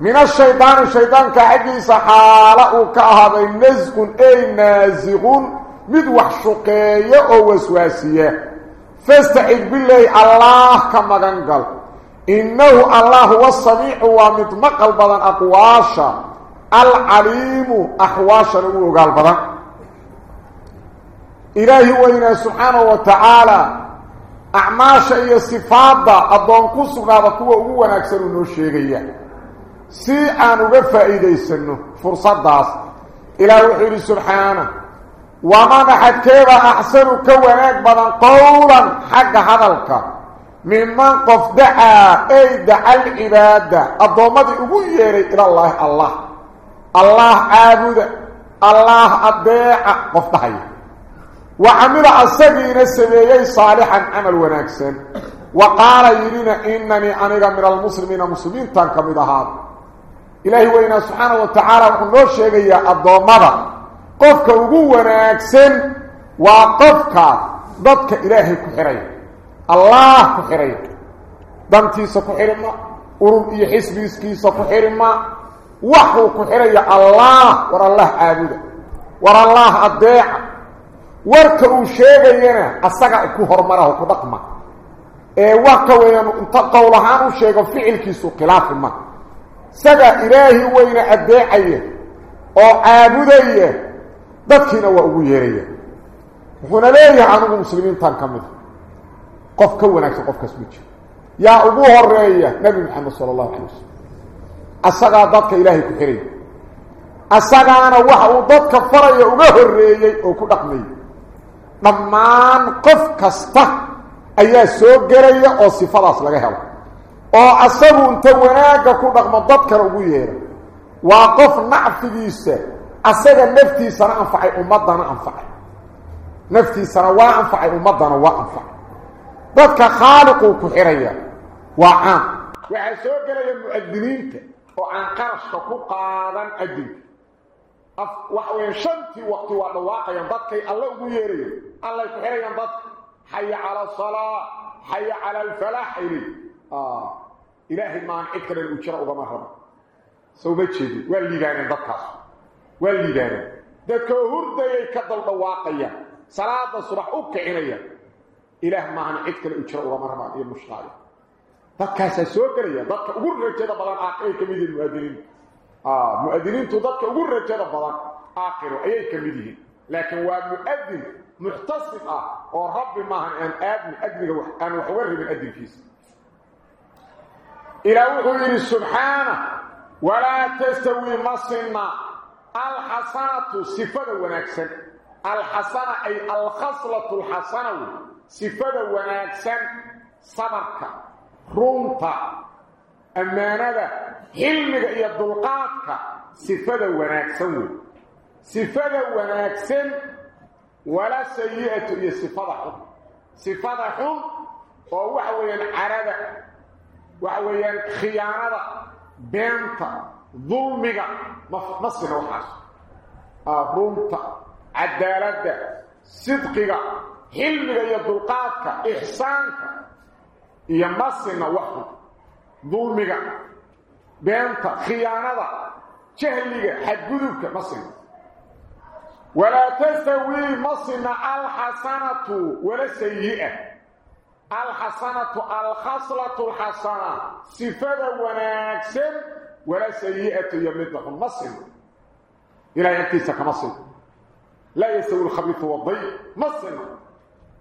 S1: من الشيطان الشيطان كحقيس حالة هذا النزق أي نازغون مدوح شقيو أو وسواسية. فاستعد بالله الله كما قال. إنه الله هو السميع ومتمقل بدن أقواشا. العليم أحواشا وقال بدن إلهي وإنا سبحانه وتعالى أعماشا إيا صفات أدون كسونا بكوة أولا أكثر من الشيغية سي وقفا إيدي سنو فرصة داس. إلهي وحيري سبحانه. ومن حد كيف أحسن كوناك بدن قولا حق هذا ممن قف دعا أي دعا العبادة. الضوامد أغيري إلى الله الله. الله عابد الله أبيع دعا وعمل السبيل السبيعي صالحا عمل ونكسا. وقال يرينا إنني أنيغا من المسلمين مسلمين تنكم هذا إلهي وإنا سبحانه وتعالى وقلنا الشيء الضوامد قفك ugu wanaagsan waa qofka dadka ilaahay ku xiray allah ku xiray dantiisa ku xirma xiraya allah war allah aabuda war allah adeeca warka uu sheegayana asaga ku hormaraho ku dhaqma ee warka weeyaan inta qowl ahaan u sheego ficilkiisu khilaaf ma saga ilaahi weyna adeecaya oo caabudaya dadkiina waa ugu yeeraya wuxuuna leeyahay anigu muslimiintan ka mid qof ka wanaagsan qofkaas ma jiro yaa ugu horeeya nebi maxamed sala allahu calay wasalam asagaa dadka ilaahay ku xiraya asagaana waxa uu dadka faraya uga horreeyey oo ku dhaqmayay dhammaan qof kasta ayaa soo gelaya oo sifadaas laga helo oo asagu inta wanaagga ku dhaqmo dadkana ugu yeera waa qof nacfigiisa asaga naftiisana anfacay ummadana anfacay naftiisana waa anfacay ummadana waa anfacay dadka khaaliquu ku xiraya waa caan waxaa soo gelaya mu'adiniinta وعن قرش قادا أجل وحوين شمتي وقت ودواق ينبطك. الله يريد الله يريد ينبطك. حي على الصلاة. حي على الفلاح. آه. إلهي ما أكبر الأجراء بمهرب سوبيت شدي ولي داني ينبطك ولي داني ذاتك هرد يكدل دواقيا صلاة صرح أبك عليا إلهي ما أكبر الأجراء بمهرب إيه مشغالي فكاس لكن واحد مؤذن مختصف آه ورب ما ان آدم ادمه وحان وحور بالادم فيس إلى وحور سبحانه ولا تستوي مصنع الحصنه صفه ونكسن الحصنه اي الخصله الحسنه صفه ونكسن صبرك رونتا امانه حلمك يا دلقاتك صفه وناكسن صفه وناكسن ولا سيئه يا صفه صفه هو وحوين عرده وحوين خيانه بينك ظلمك مصر وحاش رونتا عدالتك صدقك حلمك يا دلقاتك احسانك يمسنا وحده ظلمك بانت خيانتك جهلك حدودك مسنا. ولا تسوي مسنا الحسنة ولا سيئة. الحسنة الخصلة الحسنة. صفة ونكسر ولا سيئة يمده مسنا. إلى يمتسك مسنا. لا يسوي الخبيث والضيء مسنا.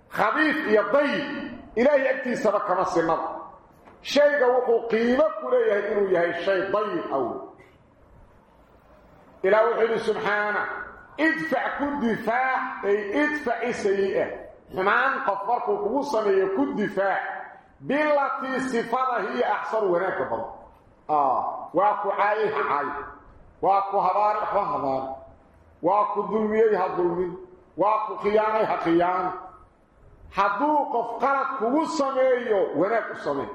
S1: خبيث يا يضيء إلهي أكتي سبك ما سمض شيء وقو قيمة كلية إنو يهي الشيء ضيب أول إلهي حبي سبحانه. ادفع كل دفاع أي ادفع سيئة همان قفرك وقبوصا من كل دفاع بالتي صفاته هي أحصر هناك برد آه. وقو عائه عائه وقو هبارك وقو وقو ظلمي هذا ظلمي وقو خيانة هذا خيانه حدو قف قرط وناك سميهو وراك سمي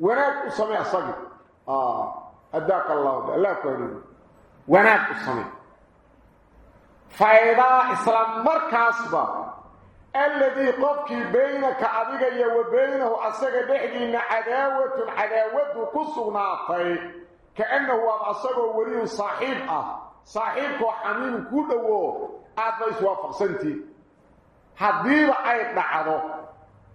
S1: وراك سمي اصغ آه اداك الله لا كوين وراك سمي فايدا اسلام مركز با الذي قفك بينك عديك يا وبينه اصغ دحدينا عداوه عداوه قصنا طي كانه هو اصغ ولي صاحبها صاحبك حنين كو دوو اتفايس وافق سنتي حديبه اي دعرو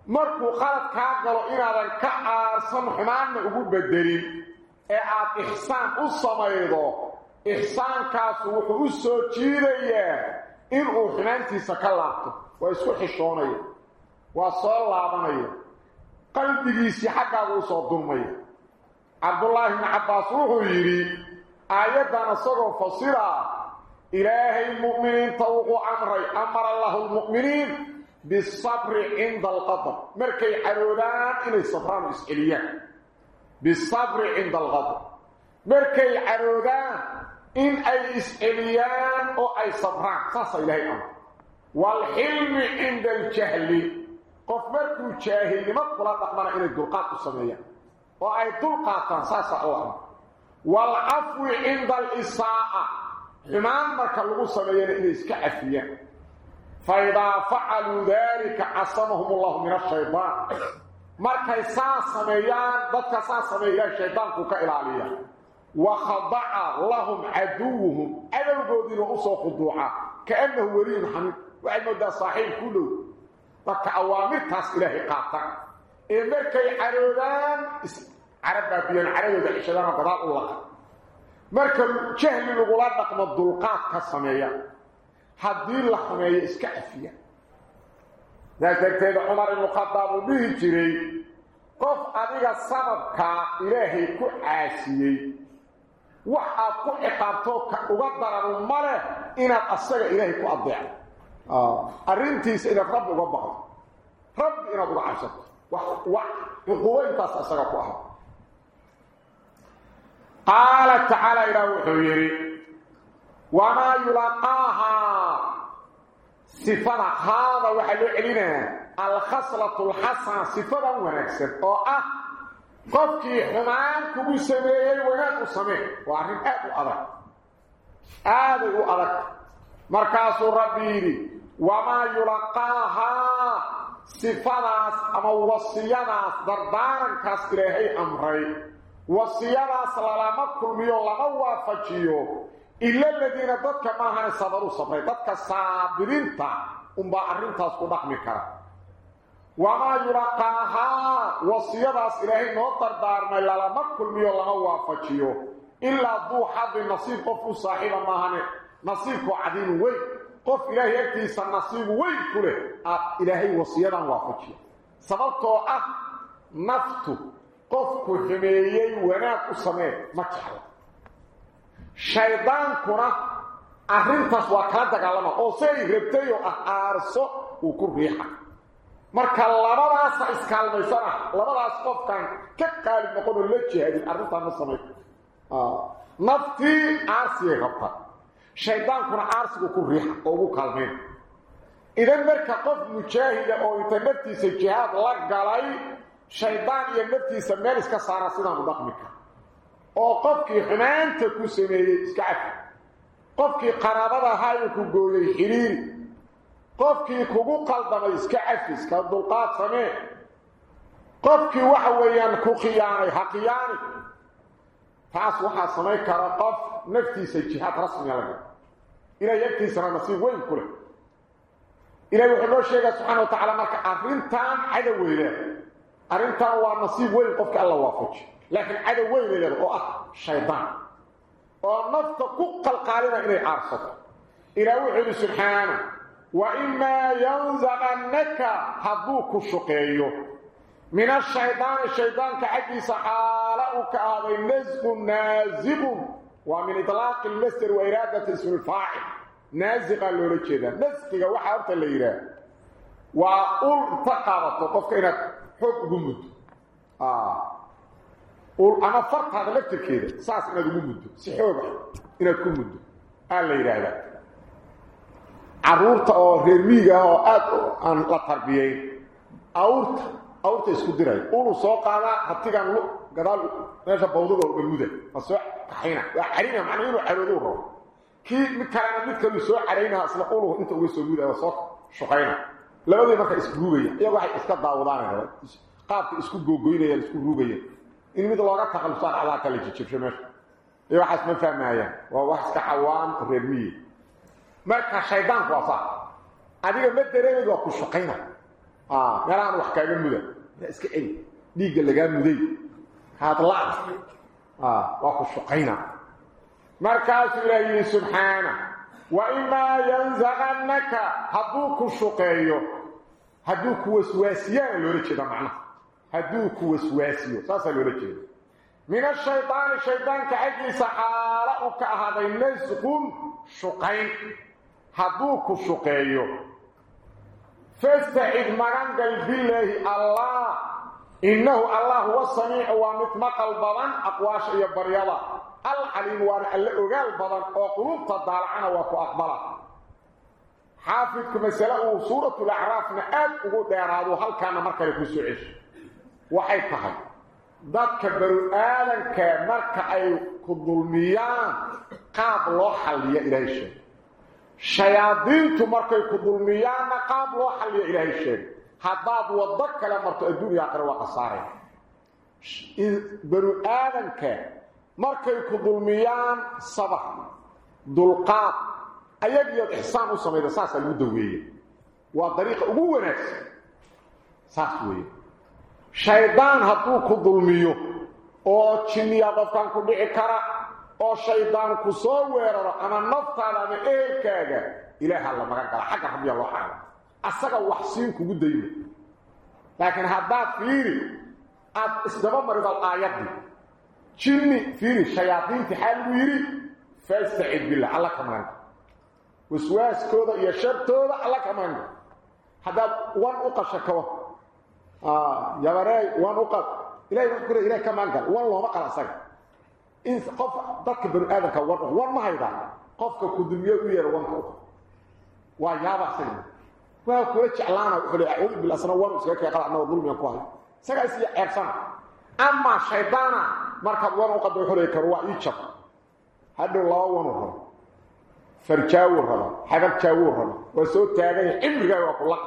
S1: مركو خلط كا غلو ان ادان كا ارسن حمان أو بدري اي اعط احسان أو سميدو إن كا سو وخو سو جيريه ان أو فرانسيس كلاط و اسو خشونيه و صلى الله عليه قلبي سي حقا ابو صدوميه عبد الله ilaahay mu'miniinta wuxuu amray amara allahu lmu'miniin بالصبر عند الغضب. مركي عرودان إني صبران إسئليان بالصبر عند الغضب. مركي عرودان إن أي إسئليان أو أي صبران. صاصة إلهي أمر. والحلم عند الجهل. قف مركو جاهل. لما قلت أقمنا إن الدلقات السمية. وأي دلقات صاصة أو أمر. والعفو عند الإساءة. حمان مركا لغو سمية إن إسكعفيان فإذا فعلوا ذلك عصمهم الله من الشيطان. مركي ساسميان ضدك ساسميان الشيطان كوكا إلاليا وخضع لهم عدوهم. أدو قودين وأصوا خضوعا كأنه ولي حميد وعلم ده صحيح كله ضدك أوامر تاس إلهي قاطع. إيه مركي عرودان عرب بابيان عرب ده إشدان قضاء الله مركي جهل لغلان نقم الدلقات كالسميان haddii la xumeeyo iska cafiya daa darteed cumar ibnu khadaab uu dhihi jiray qof adiga sababkaa ilaahay ku caasiyey wax aad ku ciqaabtoo uga daranu ma leh inaad asaga ilaahay ku adeecdo arrintiisa inaad rabbi uga baqdo rabbi inaad uga cabsato cuqubo intaas asaga ku aha tacaala ilaah wuxuu yidhi وما يلقاها صفة هذا وحلو علينا الخصلة الحسنة صفة ونكسر أو أه قفكي حمان كبو سميه ونكو سميه وعرين أبو أذك أبو أذك مركز ربيني وما يلقاها صفة أما وصياناس دردارا كاسكريهي أمري. وصياناس لما كل ميو لما وافجيو. إلا الذين ضدك ما هن صبروا صبري. ضدك صابرين تا. أمبا أرنتاس قدق مكرا وما يلقاها وصيداس إلهي نوتر دارنا إلا لما كل ميو لما وافجيو. إلا ذو حظ نصيب. قف صاحب ما هن. نصيبك عدين وي. قف إلهي يكتيس النصيب وي كله. إلهي وصيدا وافجيو. سببتو أه قفك حميي وناك سميه kala dagaalama oo say rabtayo ah aarso uu ku riixa marka labadaasa iskaalmaysana labadaas qofkan ka qaalib noqonoo la jihaadin arrintaan ma samay naftii aarsigay rabta shaydaankuna aarsigu ku riixa oo ugu kaalmayn idan marka qof mujaahida oo inta naftiisa jihaad la galay shaydaan iyo naftiisa meel iska saara sidaanu dhaqmi kara oo qofkii xumaanta ku sameeyey iska cafi qofkii qaraabada ahaayo ku gooyey xiriiri qofkii kugu qaldamay iska cafi iska dulqaad samee qofkii waxa weeyaan ku khiyaanay ha khiyaani taas waxaa samayn kara qof naftiisa jihaad rasmiga laga ilahay agtiisana nasiib weyn ku leh ilahay wuxuu noo sheegaa subxana wa tacaala marka arrintan cadoweyda arrintan waa nasiib weyn qofka alla waafaji لكن عدو وين يلي أو آه شيطان أو نفط كقل قالنا إلى عرصته إلى وحده سبحانه واما ينزغنك حظوك الشقيو من الشيطان الشيطان كعدي حالك هذا نزق نازب ومن اطلاق المستر واراده اسم الفاعل نازقا لورجدا نزقا waxa horta la yiraahdo waa ul taqabato qofka inaad xog gumud ah. أنا فرط هذا كده ساس إنه دمو مدو سحوبة إنه تكون مدو قال لي رأيك عرورة أو رميقة أو آد أن لا تربيين أورت أورت اسكو ديراي أولو سوق هذا حتى كان لو قدال ماشا بوضوغة وقلودة فسوء كحينا وحرينا معنى إنه حلودوه كي مكانا مدكالو سوء علينا أصلا أولو إنت ويسو مودة وسوق شقينا labadii marka isku ruugaya iyagu waxay iska daawadaan qaabka isku googoynaya isku ruugaya in mid looga taqalsaan ala kala jijibsho meesha iyo waxaas ma fahmayaan waa wax iska xawaan reermiye marka shaydaanku waa sax adiga ma dareemid waa ku shaqayna ah meelaan wax kaaga muda iska celi dhiigga lagaa muday haad laac ah waa ku shaqayna markaas ilaahi وإما ينزغنك هدوك الشقية هدوك وسواسية لوريكي ده معنى. هدوك وسواسية ساسا لوريكي. من الشيطان الشيطان كأجلس آلاؤك هذا الناس قول شقين هدوك الشقية فاستعد مرنك بالله الله. إنه الله هو السميع ومتمق البضان أقواش إيا العليم وأنا الاغال بضان أو قلوب تضالعنا وكو اقبلا حافظ كمسلا أو سورة الأعراف نقاد أو ديرادو هل كان مركا لكو سعيش وحيد تخل داد كبرو آلان كمركا أي كدلميان قاب الله حالي الهي الشيء شيادين تمركا كدلميان قاب الله حالي الهي الشيء حداد ودك لما تؤدون يا قروة قصاري. برو آلان markay ku dulmiyaan sabax dulqaad ayagiyo ihsaan u sameeyay saas lagu daweeyay waa dariiqa ugu wanaagsan saas weeye shaydaan hadduu ku dulmiyo oo jinniya qofkan ku dhici kara oo shaydaan ku soo weeraro ama naftaada ama ehelkaaga ilaaha la maga gala xagga rabbiya loo xaalo asaga wax siin kugu daymo laakiin haddaad fiiri aad isdaba marido aayadii جني في شياطين في حال يري فاستعذ بالله. على كمان. وسواس كودا يا تودا على كمان. حداد وان اقشكوا آه يا غري وان اقط إلى يذكر إلى كمان قال. والله ما قرا إن قف ضك بن آدم كان وان ما هيدا. قفك كدمية وير وان قف ويا باسين واكو تشعلانا وخلي اعوذ بالله سنور وسكي قلعنا وظلم إرسان. Anoo dulmiyan ku hayo saga is yeersana ama shaydaana markaad wan u qado xulay karo waa ii jab hadhow laba wan u rabo farjaawo rabo xagab jaawo rabo waa soo taagay cimriga waa ku laq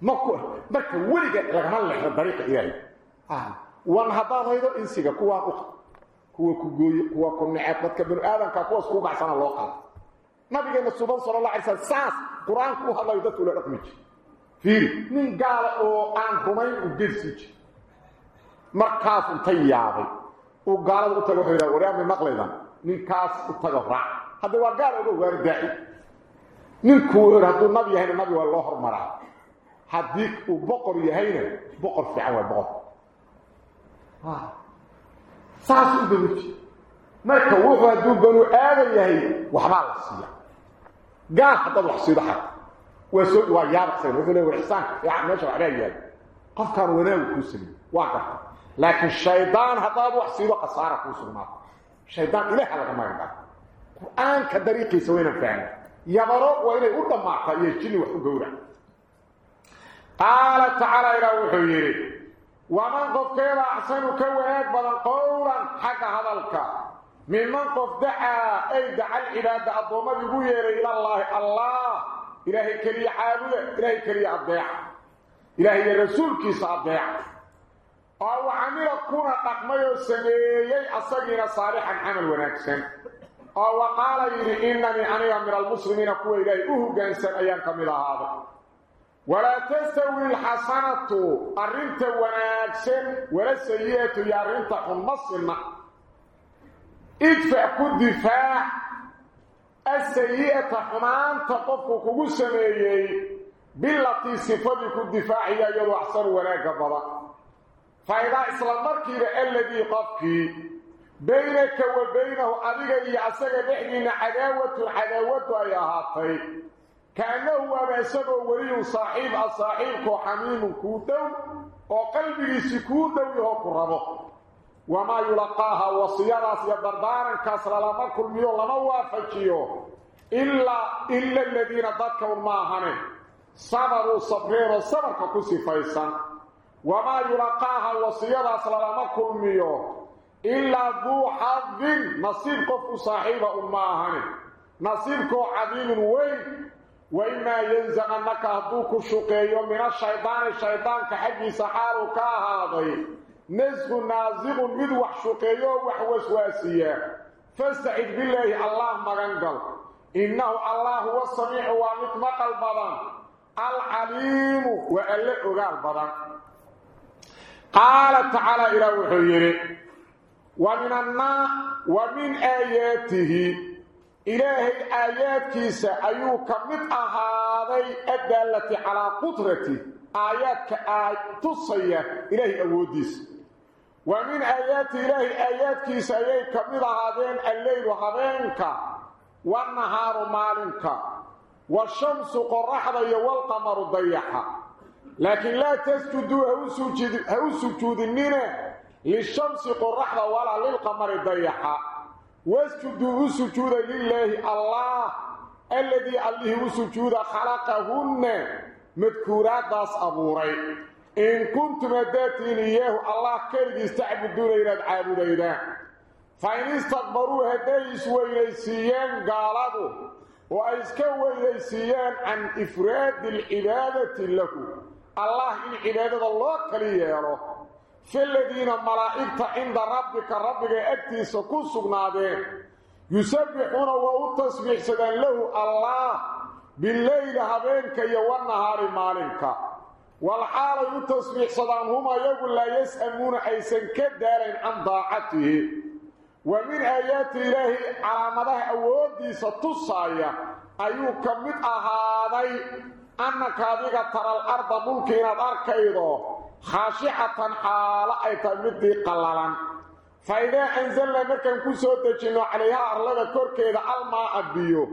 S1: ma ku marka weliga lagama leexdo dariiqa ilaahay ah wan haddaan haydo insiga kuwa u kuwa ku gooyo kuwa ku neceb dadka bani aadamka kuwaas ku baxsana loo qaado nabigeena suban markaas intay yaabay uu gaalada u tago wuxuu yidhaha waryaami maqlaydan ninkaas u tago raac hadda waa gaal oga waari daaci ninkuu wuxuu hadduu nabi yahayna nabi waa loo hormaraa haddii uu boqor yahayna boqor fiican waa boqor saas u damuji marka wuxuu hadduu banu aadan yahay waxbaa la siiya gaal haddaad wax siido xad waa soo waa yaabaqsan wuxuu leeyahay ixsaanka fiican meesha waxbaa yaal qofkaan wanaagu kuu sameeyey waa garta لكن الشيطان هذا وحسيده قصاره كوسما الشيطان إله على ما يقال القرآن كدريقي سوينا فعلا يبرو وإليه قد ما يجيني وحقورا قال تعالى إلى وحيري ومن قف كيف أحسن كونات بدن قولا حق هذا الكار ممن قف دعا أي دعا العباد الضوما بيقوير إلى الله. الله. إلهي كري عابد إلهي كري أضيع إلهي رسول كيس أو عمل كنا تقمي سميي أصغير صالحا عمل ونكسن. أو قال يري إنني أنا من المسلمين كوي إلهي أهو جانسان أيام كمل هذا. ولا تستوي الحسنة. أرنت ونكسن. ولا سيئة يا رنت حمصنا ادفع كل دفاع السيئة حمان تقفك كو سميي بالتي صفدك الدفاع هي يدو أحسن وناك بضا فإذا إسلام مركي الذي قفك بينك وبينه أبيك يعسك بحنين عداوة عداوة يا هاتي. كأنه أبسك ولي صاحب الصاحب حميم كوتو وقلبه سكوتو يهو وما يلقاها وصيانا سيدردارا كسر لما كل ميو لما وافجيو إلا, إلا الذين ضدكوا الماهن صبروا صبرين صبر كسي فيسان وما يلقاها وصيانا سر لما كل ميو إلا ذو حظ نصيب قف صاحب الماهن نصيبك عظيم وين؟ وإما ينزغنك هدوك الشقي من الشيطان الشيطان كحقي سحارك هذا. نزغ نازغ مدوح شقي وحوسواسية فاستعد بالله الله مغنقل إنه الله هو السميع ومطمق البضان العليم وألئ البضان قال تعالى إلى وحيره ومن الناء ومن آياته إلهي آيات كيسا أيو كمت أهاضي الدالة على قدرته آيات كآيات تصية إلهي أوديس. ومن آيات إلهي آيات كيسا أيو كمت أهاضين الليل هذينك والنهار مالنك والشمس قرحة والقمر ضيحة لكن لا تسجدوا هو سجود النينة للشمس قرحة ولا للقمر ضيحة واسجدوا سجود لله الله الذي عليه سجود خلقهن. مذكورات داس أبوري. إن كنتم داتين إياه الله كالذي استعبدون إلى عابدين فإن استكبروا هدايس وإليسيان قالوا وإسكوا إليسيان عن إفراد العبادة له. الله إن عبادة الله كلية في الذين ملائكة عند ربك ربك أكتس كسقنادين يسبحون وتصبح سدان له الله. بالليل هبينك والنهار مالك. والحال يتصبح سدان هما يقول لا يسأمون أيسا كدار عن ضاعته ومن آيات إله على مدى أودي ستصايا أيوك من أهادي. أنك هذه ترى الأرض ممكن أركيضه خاشعة حالة أي تمدي قللا فإذا أنزلنا مركن كسو تجنو عليها أرلغة كوركيدا الماء بيو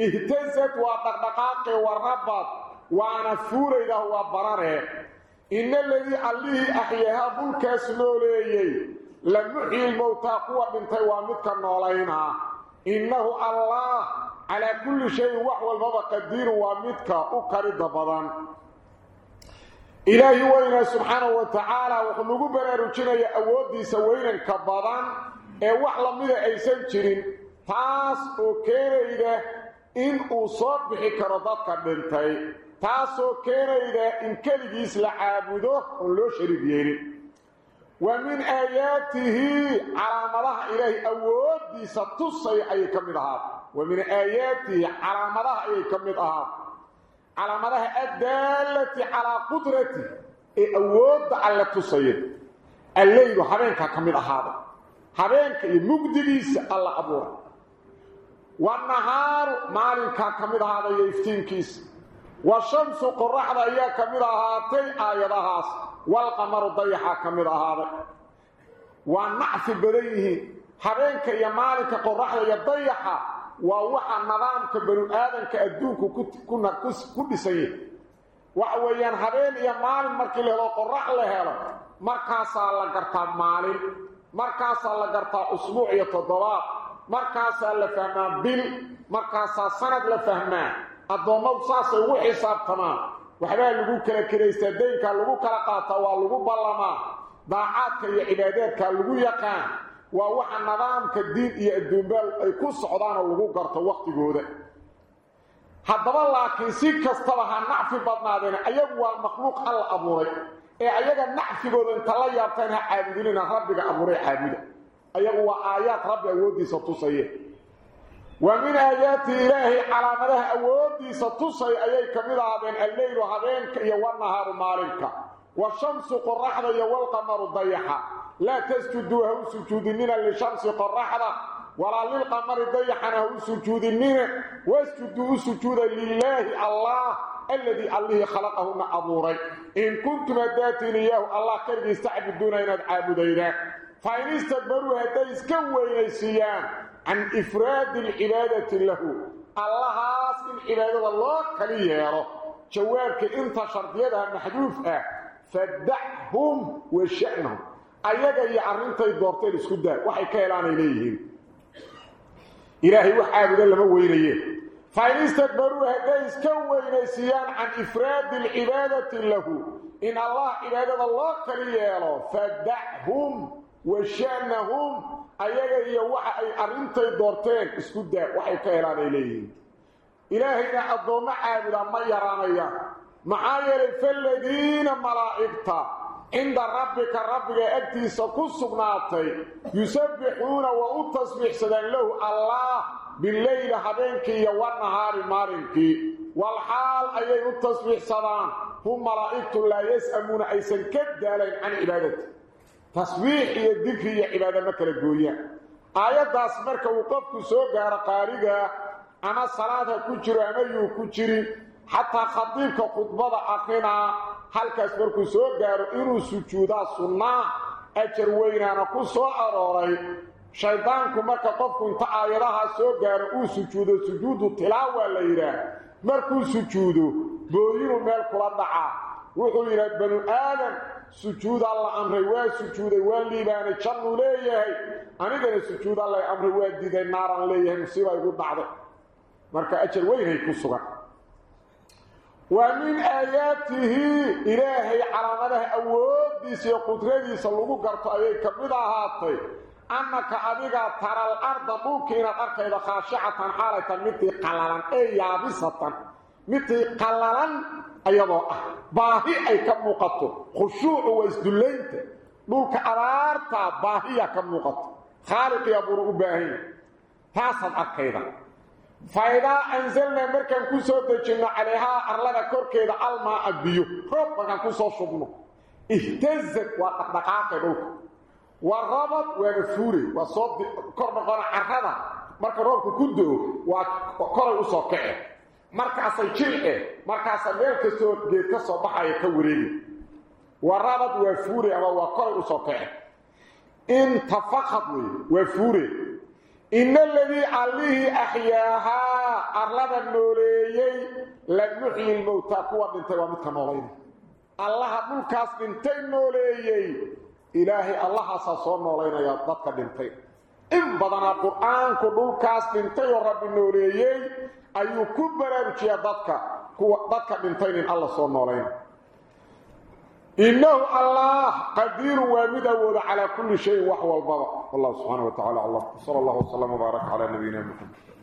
S1: اهتزت وطقدقاق وربط وأنا فوريدا هو براره. إن الذي عليه أحياها بلكاس نوليي لم يحيي الموتى قوة بنتي وامدك النولينا إنه الله على كل شيء وحو البابا قدير وامدك أكرد بضان إلهي وإنا سبحانه وتعالى وخلقوا براروشنا يا أودي سوينا كبضان. إيه وحلا مدى أي شرين تاس وكير إذا إن أصاب بحك رضاتك بنتي تاس وكير إذا إن كالي جيس لعابده ولو شريبيني ومن آياته علامتها إلهي أوديسة تصي أي كمدها ومن آياته علامتها أي كمدها علامتها الدالة على قدرته. أود على تصير الليل حبينك كمد هذا حبينك مقدريس الله أبوه. والنهار مالك كمد هذا يفتينكيس والشمس قرحة إياه كمد هاتي آياتهاس والقمر ضيحة كمد هذا والنعف بديه حبينك يا مالك قرحة يضيحة ووحى نظامك بنو آدمك أدوك كنا كل سيء وحويان حبين يا مالك مركي له قرح له مركاسا لقرطا مالك مركاسا لقرطا أسبوع يتضباط مركاسا لفهما بل مركاسا سند لفهما. الضوامات ساسا waxbaa lagu kala kiraystaa deynka lagu kala qaataa waa lagu ballamaa daacaadka iyo cibaadeedka lagu yaqaan. Waa waxa nidaamka diin iyo adduunbaal ay ku socdaanoo lagu garto wakhtigooda haddaba laakiin si kastaba ha nacfi badnaadeen ayagu waa makhluuq alla abuuray. Ee ayaga nacfigooda inta la yaabtaan ha caabudinina rabbiga abuuray caabuda ayagu waa aayaad rabbi awooddiisa tusaye ومن آيات إلهي على مدى أودي ستصي أيي كمد هذين الليل هذينك والنهار مالك. والشمس قرحة والقمر ضيحة. لا تسجدوا هو سجودنين للشمس قرحة ولا للقمر ضيحة هو سجودنين واسجدوا سجودا لله الله الذي عليه خلقهن أبوري. إن كنتم أداتين إياه الله كرد يستعبدون إن العابدين فإن استكبروا هديس كوين سيان. عن إفراد العبادة له. الله أصل العبادة الله كليه جوابك انت شرطيتها محذوفة. فدعهم وشأنهم. أيها يعرنت الدورتين اسكدا وحي كيلان إليهم إلهي وحابدا لما وينيه فإن استكبروا هديس كوين سيان عن إفراد العبادة له. إن الله عبادة الله كليه فدعهم وشأنهم أيها هي وحي أرنتي دورتين اسكدة وحي كهران إليهم إلهي نعضو معها بلا ما يراني معايل فالذين ملائكتا عند ربك ربك أدي سكس بناتي يسبحون وأتصبح سدن له الله بالليل حبينك يوانهار مارنك والحال أيها أتصبح سدن هم ملائكتا لا يسأمون أيسا كدالين عن إبادتك tasbiix iyo dikri iyo cibaada ma kala gooyaan. Aayaddaas marka uu qofku soo gaaro qaariga ama salaad ha ku jiro ama yuu ku jirin xataa khadiibka khudbada akrinaa halkaas markuu soo gaaro inuu sujuudaa sunnaa ajar weynaana ku soo arooray. Shaydaanku marka qofku inta aayadahaa soo gaaro uu sujuudo sujuudu tilaawa la yidhaah markuu sujuudo booyinuu meel kula dhacaa. Wuxuu yidhaha banu aadam sujuudaa la amray waa sujuuday waa liibaanay jannuu leeyahay anigana sujuudaa lay amray waa diiday naaraan leeyahay musiiba igu dhacday marka ajar weynay ku sugan ومن آياته إلهي على مده أوديس قدرتيس لغو قرط أيي كمدا هاتي أنك أبيغا ترى الأرض ممكن الأرض إذا خاشعة حالة مثل قللا أي يابسة مثل قللا أيضا باهي أي كموقت خشوع وإسدلينت دولك أبارتا باهي كموقت خالق يبرو باهي تاسد أكيدا فإذا أنزلنا مركان كسو دجنا عليها أرلنا كوركيدا الماء بيو رب مركان كسو شبنو اهتزت وقدقاق دوك والربط ونفوري وصوت كورنا قرى عرهدا مركا روبك كدو وكوري أسو كعي مركا سيجيئة مركا سميل كسو جيد كسو بحايا كوريني والربط وفوري أما وكوري أسو كعي انتفقت وفوري إن الذي عليه أحياها أرلد النوليي لن نحيي الموتى قوة من توامتك نولين الله ملكاس بنتين نوليي إلهي الله ساسون نولين يا ضدك بنتين إن بدنا القرآن كدولكاس بنتين رب النوليي أيو كبر بشي ضدك قوة ضدك بنتين الله سون نولين إنه الله قدير ومدود على كل شيء وحوى البابا والله سبحانه وتعالى الله صلى الله وسلم وبارك على نبينا محمد